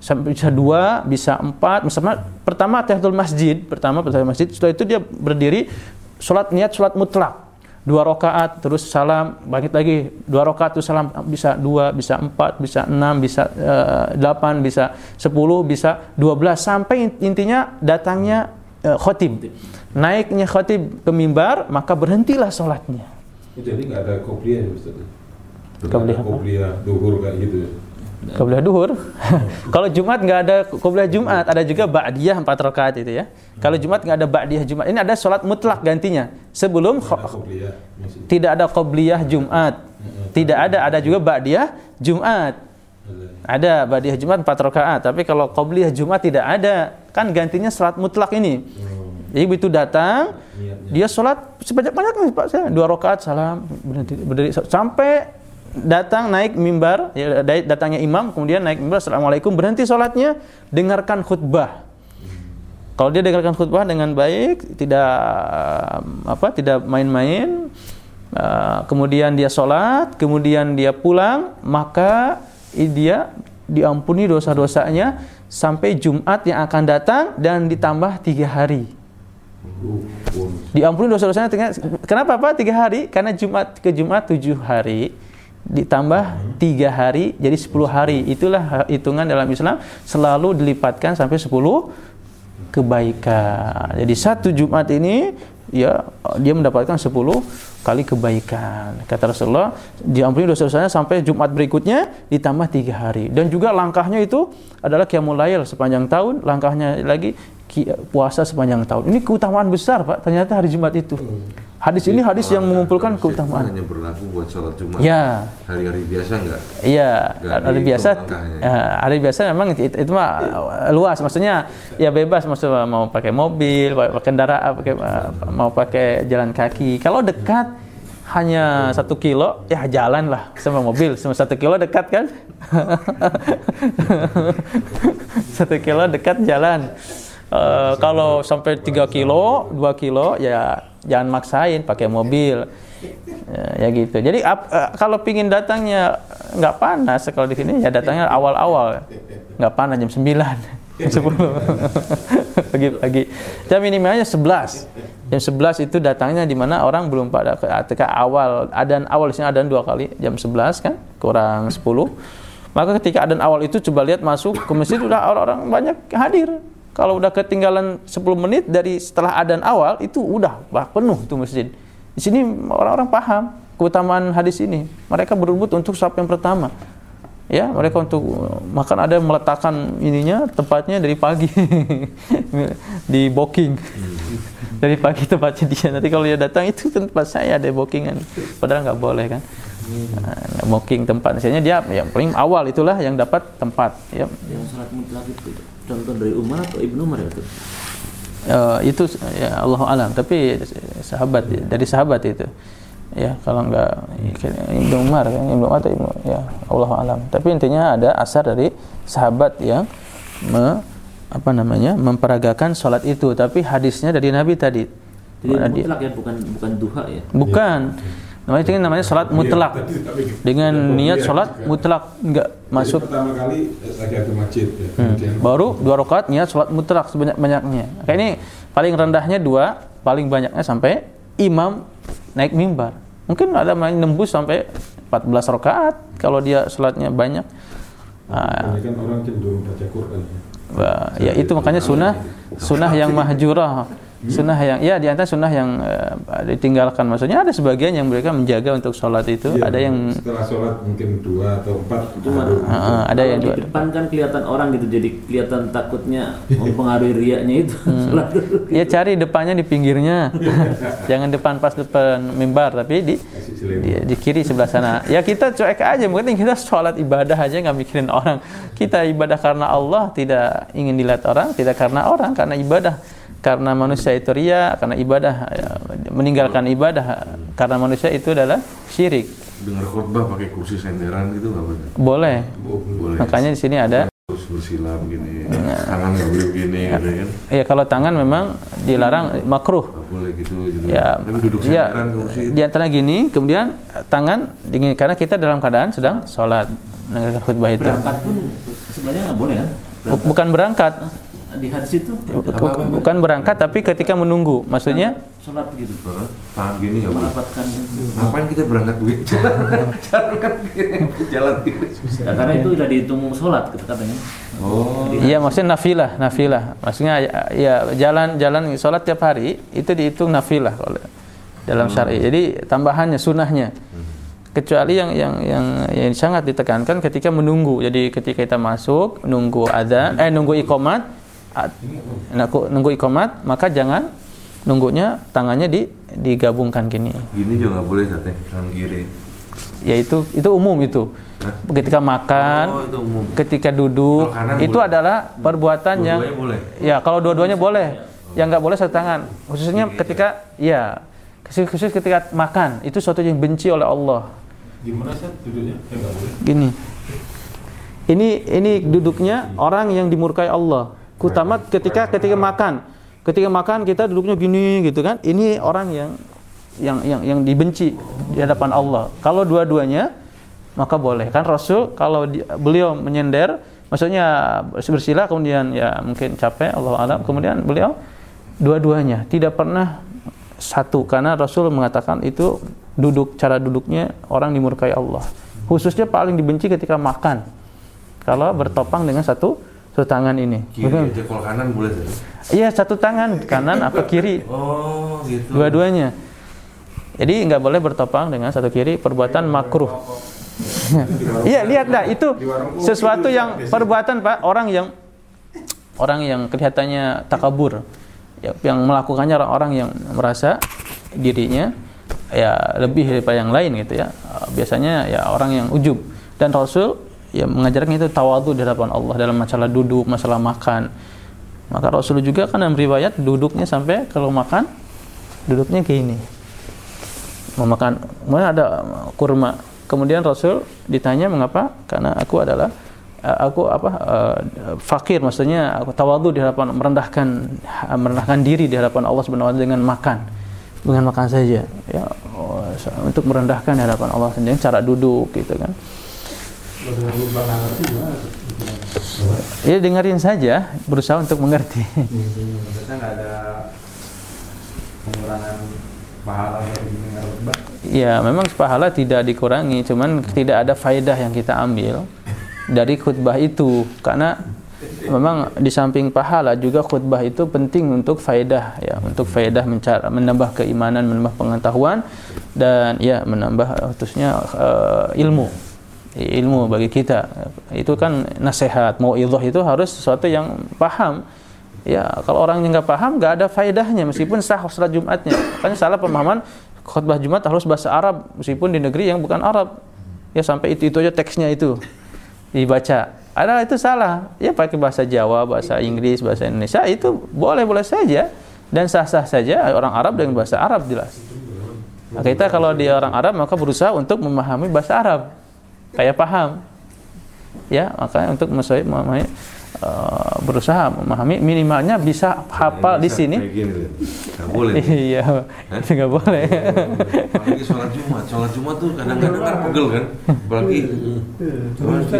Bisa dua, bisa empat. Misalnya pertama tahiyatul masjid, pertama tahiyatul masjid, setelah itu dia berdiri sholat niat sholat mutlak. Dua rakaat terus salam bangkit lagi. Dua rakaat terus salam bisa dua bisa empat bisa enam bisa uh, delapan bisa sepuluh bisa dua belas. Sampai intinya datangnya uh, khotib naiknya khotib ke mimbar maka berhentilah sholatnya jadi nggak ada kopiah ya Ustaz? Duhur kayak gitu ya? Qobliyah duhur. Kalau Jumat nggak ada qobliyah Jumat, ada juga ba'diyah empat rakaat itu ya. Kalau Jumat nggak ada ba'diyah Jumat. Ini ada sholat mutlak gantinya. Sebelum tidak ada qobliyah Jumat. Tidak ada, ada juga ba'diyah Jumat. Ada ba'diyah Jumat empat rakaat, tapi kalau qobliyah Jumat tidak ada. Kan gantinya sholat mutlak ini. Jadi begitu datang, dia sholat sebanyak-banyaknya Pak. Saya dua rakaat salam berdiri sampai datang naik mimbar ya, datangnya imam kemudian naik mimbar assalamualaikum. Berhenti sholatnya dengarkan khutbah. Kalau dia dengarkan khutbah dengan baik tidak apa tidak main-main uh, kemudian dia sholat kemudian dia pulang maka dia diampuni dosa-dosanya sampai Jumat yang akan datang dan ditambah tiga hari. Diampuni dosa-dosanya kenapa pak? Tiga hari? Karena Jumat ke Jumat tujuh hari ditambah tiga hari jadi sepuluh hari. Itulah hitungan dalam Islam selalu dilipatkan sampai sepuluh kebaikan. Jadi satu Jumat ini ya dia mendapatkan sepuluh kali kebaikan. Kata Rasulullah diampuni dosa-dosanya sampai Jumat berikutnya ditambah tiga hari. Dan juga langkahnya itu adalah qiyamul lail sepanjang tahun. Langkahnya lagi puasa sepanjang tahun. Ini keutamaan besar Pak ternyata hari Jumat itu Hadis ini hadis yang mengumpulkan keutamaan. Hanya berlaku buat sholat Jumat. Ya. Hari-hari biasa enggak? Iya, hari biasa. Ya, hari biasa memang itu, itu mah luas. Maksudnya ya bebas. Maksudnya mau pakai mobil, pakai kendaraan, pakai mau pakai jalan kaki. Kalau dekat hanya satu kilo, ya jalan lah sama mobil. Sama satu kilo dekat kan? satu kilo dekat jalan. Uh, kalau sampai 3 kilo, 2 kilo ya jangan maksain pakai mobil. Ya, ya gitu. Jadi ap, uh, kalau pingin datangnya nggak panas kalau di sini ya datangnya awal-awal. Nggak panas jam 9 jam 10 pagi-pagi jam minimalnya 11 jam 11 itu datangnya di mana orang belum pada ketika awal. Adan awal di sini adan dua kali. Jam 11 kan kurang 10 maka ketika adan awal itu coba lihat masuk ke masjid udah orang-orang banyak hadir kalau udah ketinggalan 10 menit dari setelah adan awal itu udah bah, penuh tuh masjid. Di sini orang-orang paham keutamaan hadis ini. Mereka berebut untuk sahab yang pertama. Ya, mereka untuk makan ada yang meletakkan ininya tempatnya dari pagi di booking. dari pagi tempatnya dia. Nanti kalau dia datang itu tempat saya ada bookingan. Padahal nggak boleh kan. Nah, booking tempat. Misalnya dia yang paling awal itulah yang dapat tempat. Ya. Yang sholat mutlak itu contoh dari Umar atau Ibnu Umar ya itu? Uh, itu ya Allah alam. Tapi sahabat dari sahabat itu. Ya kalau enggak Ibnu Umar kan? Ibnu Umar atau Ibnu ya Allah alam. Tapi intinya ada asar dari sahabat yang me, apa namanya memperagakan sholat itu. Tapi hadisnya dari Nabi tadi. Jadi mutlak ya bukan bukan duha ya? Bukan. Ya Namanya itu namanya sholat iya, mutlak. Dengan niat sholat mutlak enggak masuk. Pertama kali lagi ada masjid ya. Hmm. Baru dua rakaat niat sholat mutlak sebanyak-banyaknya. Kayak ini paling rendahnya dua, paling banyaknya sampai imam naik mimbar. Mungkin ada yang nembus sampai 14 rakaat kalau dia sholatnya banyak. Nah, kan orang cenderung baca Quran. Ya, ya itu makanya sunnah sunnah yang mahjurah sunnah yang ya di antara sunnah yang uh, ditinggalkan. Maksudnya ada sebagian yang mereka menjaga untuk sholat itu. Ya, ada yang setelah sholat mungkin dua atau empat. Itu uh, ada yang di dua. depan kan kelihatan orang gitu jadi kelihatan takutnya mempengaruhi riaknya itu. Hmm. ya cari depannya di pinggirnya. Jangan depan pas depan mimbar tapi di di, di kiri sebelah sana. Ya kita cuek aja, mungkin kita sholat ibadah aja nggak mikirin orang. Kita ibadah karena Allah, tidak ingin dilihat orang, tidak karena orang, karena ibadah. Karena manusia itu ria, karena ibadah, ya, meninggalkan ibadah karena manusia itu adalah syirik. Dengar khutbah pakai kursi senderan gitu nggak boleh? Boleh. Boleh. Makanya di sini ada Terus bersila begini, tangan nggak boleh begini, gitu kan? Ya kalau tangan memang dilarang makruh. Nggak boleh gitu, gitu. Ya, Tapi duduk ya senderan ke kursi. di antara gini, kemudian tangan dingin karena kita dalam keadaan sedang sholat mendengarkan khutbah itu. Berangkat pun sebenarnya nggak boleh kan? Bu- Bukan berangkat, Di hadis itu Bu- bukan berangkat tapi ketika menunggu. Maksudnya sholat gitu. Tangan gini boleh. Merapatkan Ngapain kita berangkat begitu? Jalan, jalan kan gini, jalan gini. Ya, karena itu udah dihitung sholat gitu katanya. Oh, Iya maksudnya nafilah, nafilah. Maksudnya ya, ya jalan-jalan sholat tiap hari itu dihitung nafilah kalau dalam syar'i. Jadi tambahannya sunnahnya. Kecuali yang yang yang yang sangat ditekankan ketika menunggu. Jadi ketika kita masuk nunggu adzan, eh nunggu iqamat, ad- nunggu, nunggu iqamat, maka jangan nunggunya tangannya di digabungkan gini. gini juga nggak boleh sate, tangan kiri. Ya itu itu umum itu. Ketika makan, Oh, itu umum. ketika duduk, itu boleh. adalah perbuatan yang Dua-duanya boleh. Ya, kalau dua-duanya boleh. Yang nggak boleh satu tangan. Khususnya ketika ya khusus, khusus ketika makan itu suatu yang benci oleh Allah. Gimana sih duduknya? Nggak boleh. Gini. Ini ini duduknya orang yang dimurkai Allah. Kutama ketika ketika makan. Ketika makan kita duduknya gini gitu kan. Ini orang yang yang yang yang dibenci di hadapan Allah. Kalau dua-duanya maka boleh. Kan Rasul kalau di- beliau menyender maksudnya bersila kemudian ya mungkin capek Allah alam kemudian beliau dua-duanya tidak pernah satu karena Rasul mengatakan itu duduk cara duduknya orang dimurkai Allah khususnya paling dibenci ketika makan kalau bertopang dengan satu satu tangan ini. Kiri aja, kalau kanan boleh sate. iya satu tangan kanan apa kiri? Oh, gitu. dua-duanya. Jadi nggak boleh bertopang dengan satu kiri perbuatan makruh. Iya lihat dah itu sesuatu yang perbuatan pak. Orang yang orang yang kelihatannya takabur. Ya, yang melakukannya orang-orang yang merasa dirinya ya lebih daripada yang lain gitu ya. Biasanya ya orang yang ujub. Dan Rasul ya mengajarkan itu tawadhu di hadapan Allah dalam masalah duduk masalah makan. Maka Rasul juga kan dalam riwayat duduknya sampai kalau makan duduknya kayak ini memakan kemudian ada kurma. Kemudian Rasul ditanya mengapa? Karena aku adalah eh, aku apa eh, fakir maksudnya aku tawadhu di hadapan merendahkan merendahkan diri di hadapan Allah Subhanahu wa dengan makan. Dengan makan saja. Ya oh, untuk merendahkan di hadapan Allah sendiri cara duduk gitu kan ya dengerin saja. Berusaha untuk mengerti. Biasanya nggak ada pengurangan pahala yang dengan lubang. Ya, memang pahala tidak dikurangi, cuman tidak ada faedah yang kita ambil dari khutbah itu. Karena memang di samping pahala juga khutbah itu penting untuk faedah ya, untuk faedah mencara, menambah keimanan, menambah pengetahuan dan ya menambah khususnya eh, ilmu. Ilmu bagi kita. Itu kan nasihat, mau itu harus sesuatu yang paham. Ya, kalau orang yang nggak paham, nggak ada faedahnya meskipun sah sholat Jumatnya. Kan salah pemahaman khutbah Jumat harus bahasa Arab meskipun di negeri yang bukan Arab. Ya sampai itu itu aja teksnya itu dibaca. Ada itu salah. Ya pakai bahasa Jawa, bahasa Inggris, bahasa Indonesia itu boleh-boleh saja dan sah-sah saja orang Arab dengan bahasa Arab jelas. Nah, kita kalau di orang Arab maka berusaha untuk memahami bahasa Arab. Kayak paham. Ya, makanya untuk memahami eh, berusaha memahami minimalnya bisa hafal di sini. Nggak boleh. Iya, itu nggak boleh. Apalagi sholat Jumat. Sholat Jumat tuh kadang-kadang kan pegel kan. Apalagi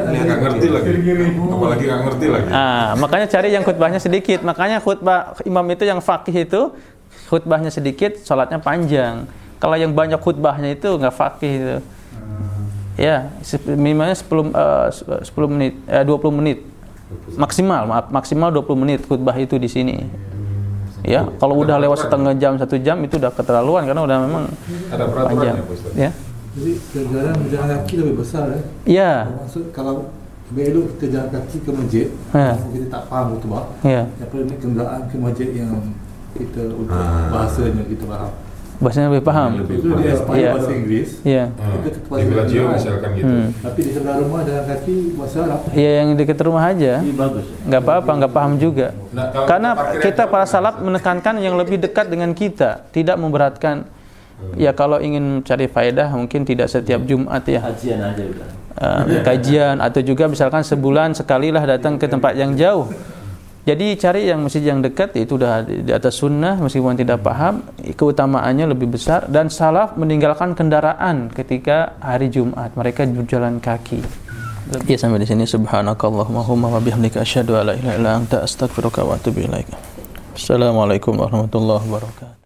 nggak ngerti lagi apalagi nggak ngerti lagi Ah, makanya cari yang khutbahnya sedikit. Makanya khutbah imam itu yang fakih itu khutbahnya sedikit, sholatnya panjang. Kalau yang banyak khutbahnya itu nggak fakih itu. Ya, minimalnya 10 eh, 10 menit, eh, 20 menit. Maksimal, maaf, maksimal 20 menit khutbah itu di sini. Ya, kalau udah lewat setengah jam, satu jam itu udah keterlaluan karena udah memang ada peraturan panjang. ya? Ya. Jadi jalan kaki lebih besar ya. Ya. Maksud kalau belok kita jalan kaki ke masjid, Ha. kita tak faham itu bah. Ya. Apa ini kenderaan ke masjid yang kita untuk Ah. bahasanya kita faham. Bahasanya lebih paham. Lebih Itu dia paham. pandai Iya. bahasa Inggris. Iya. Ah, Itu kepada di sebelah. misalkan gitu. Hmm. Tapi di sebelah rumah jalan kaki bahasa Arab. Ya yang dekat rumah aja. Ini bagus ya. nggak apa-apa, nggak paham juga. Nah, Karena kita para salaf menekankan yang lebih dekat dengan kita, tidak memberatkan. Ya kalau ingin cari faedah mungkin tidak setiap Jumat ya Kajian aja udah. uh, kajian atau juga misalkan sebulan sekali lah datang ke tempat yang jauh. Jadi cari yang masjid yang dekat itu udah di atas sunnah meskipun tidak paham keutamaannya lebih besar dan salaf meninggalkan kendaraan ketika hari Jumat mereka berjalan kaki. Ya sampai di sini subhanakallahumma wa bihamdika asyhadu an la ilaha illa anta astaghfiruka wa atubu ilaik. Assalamualaikum warahmatullahi wabarakatuh.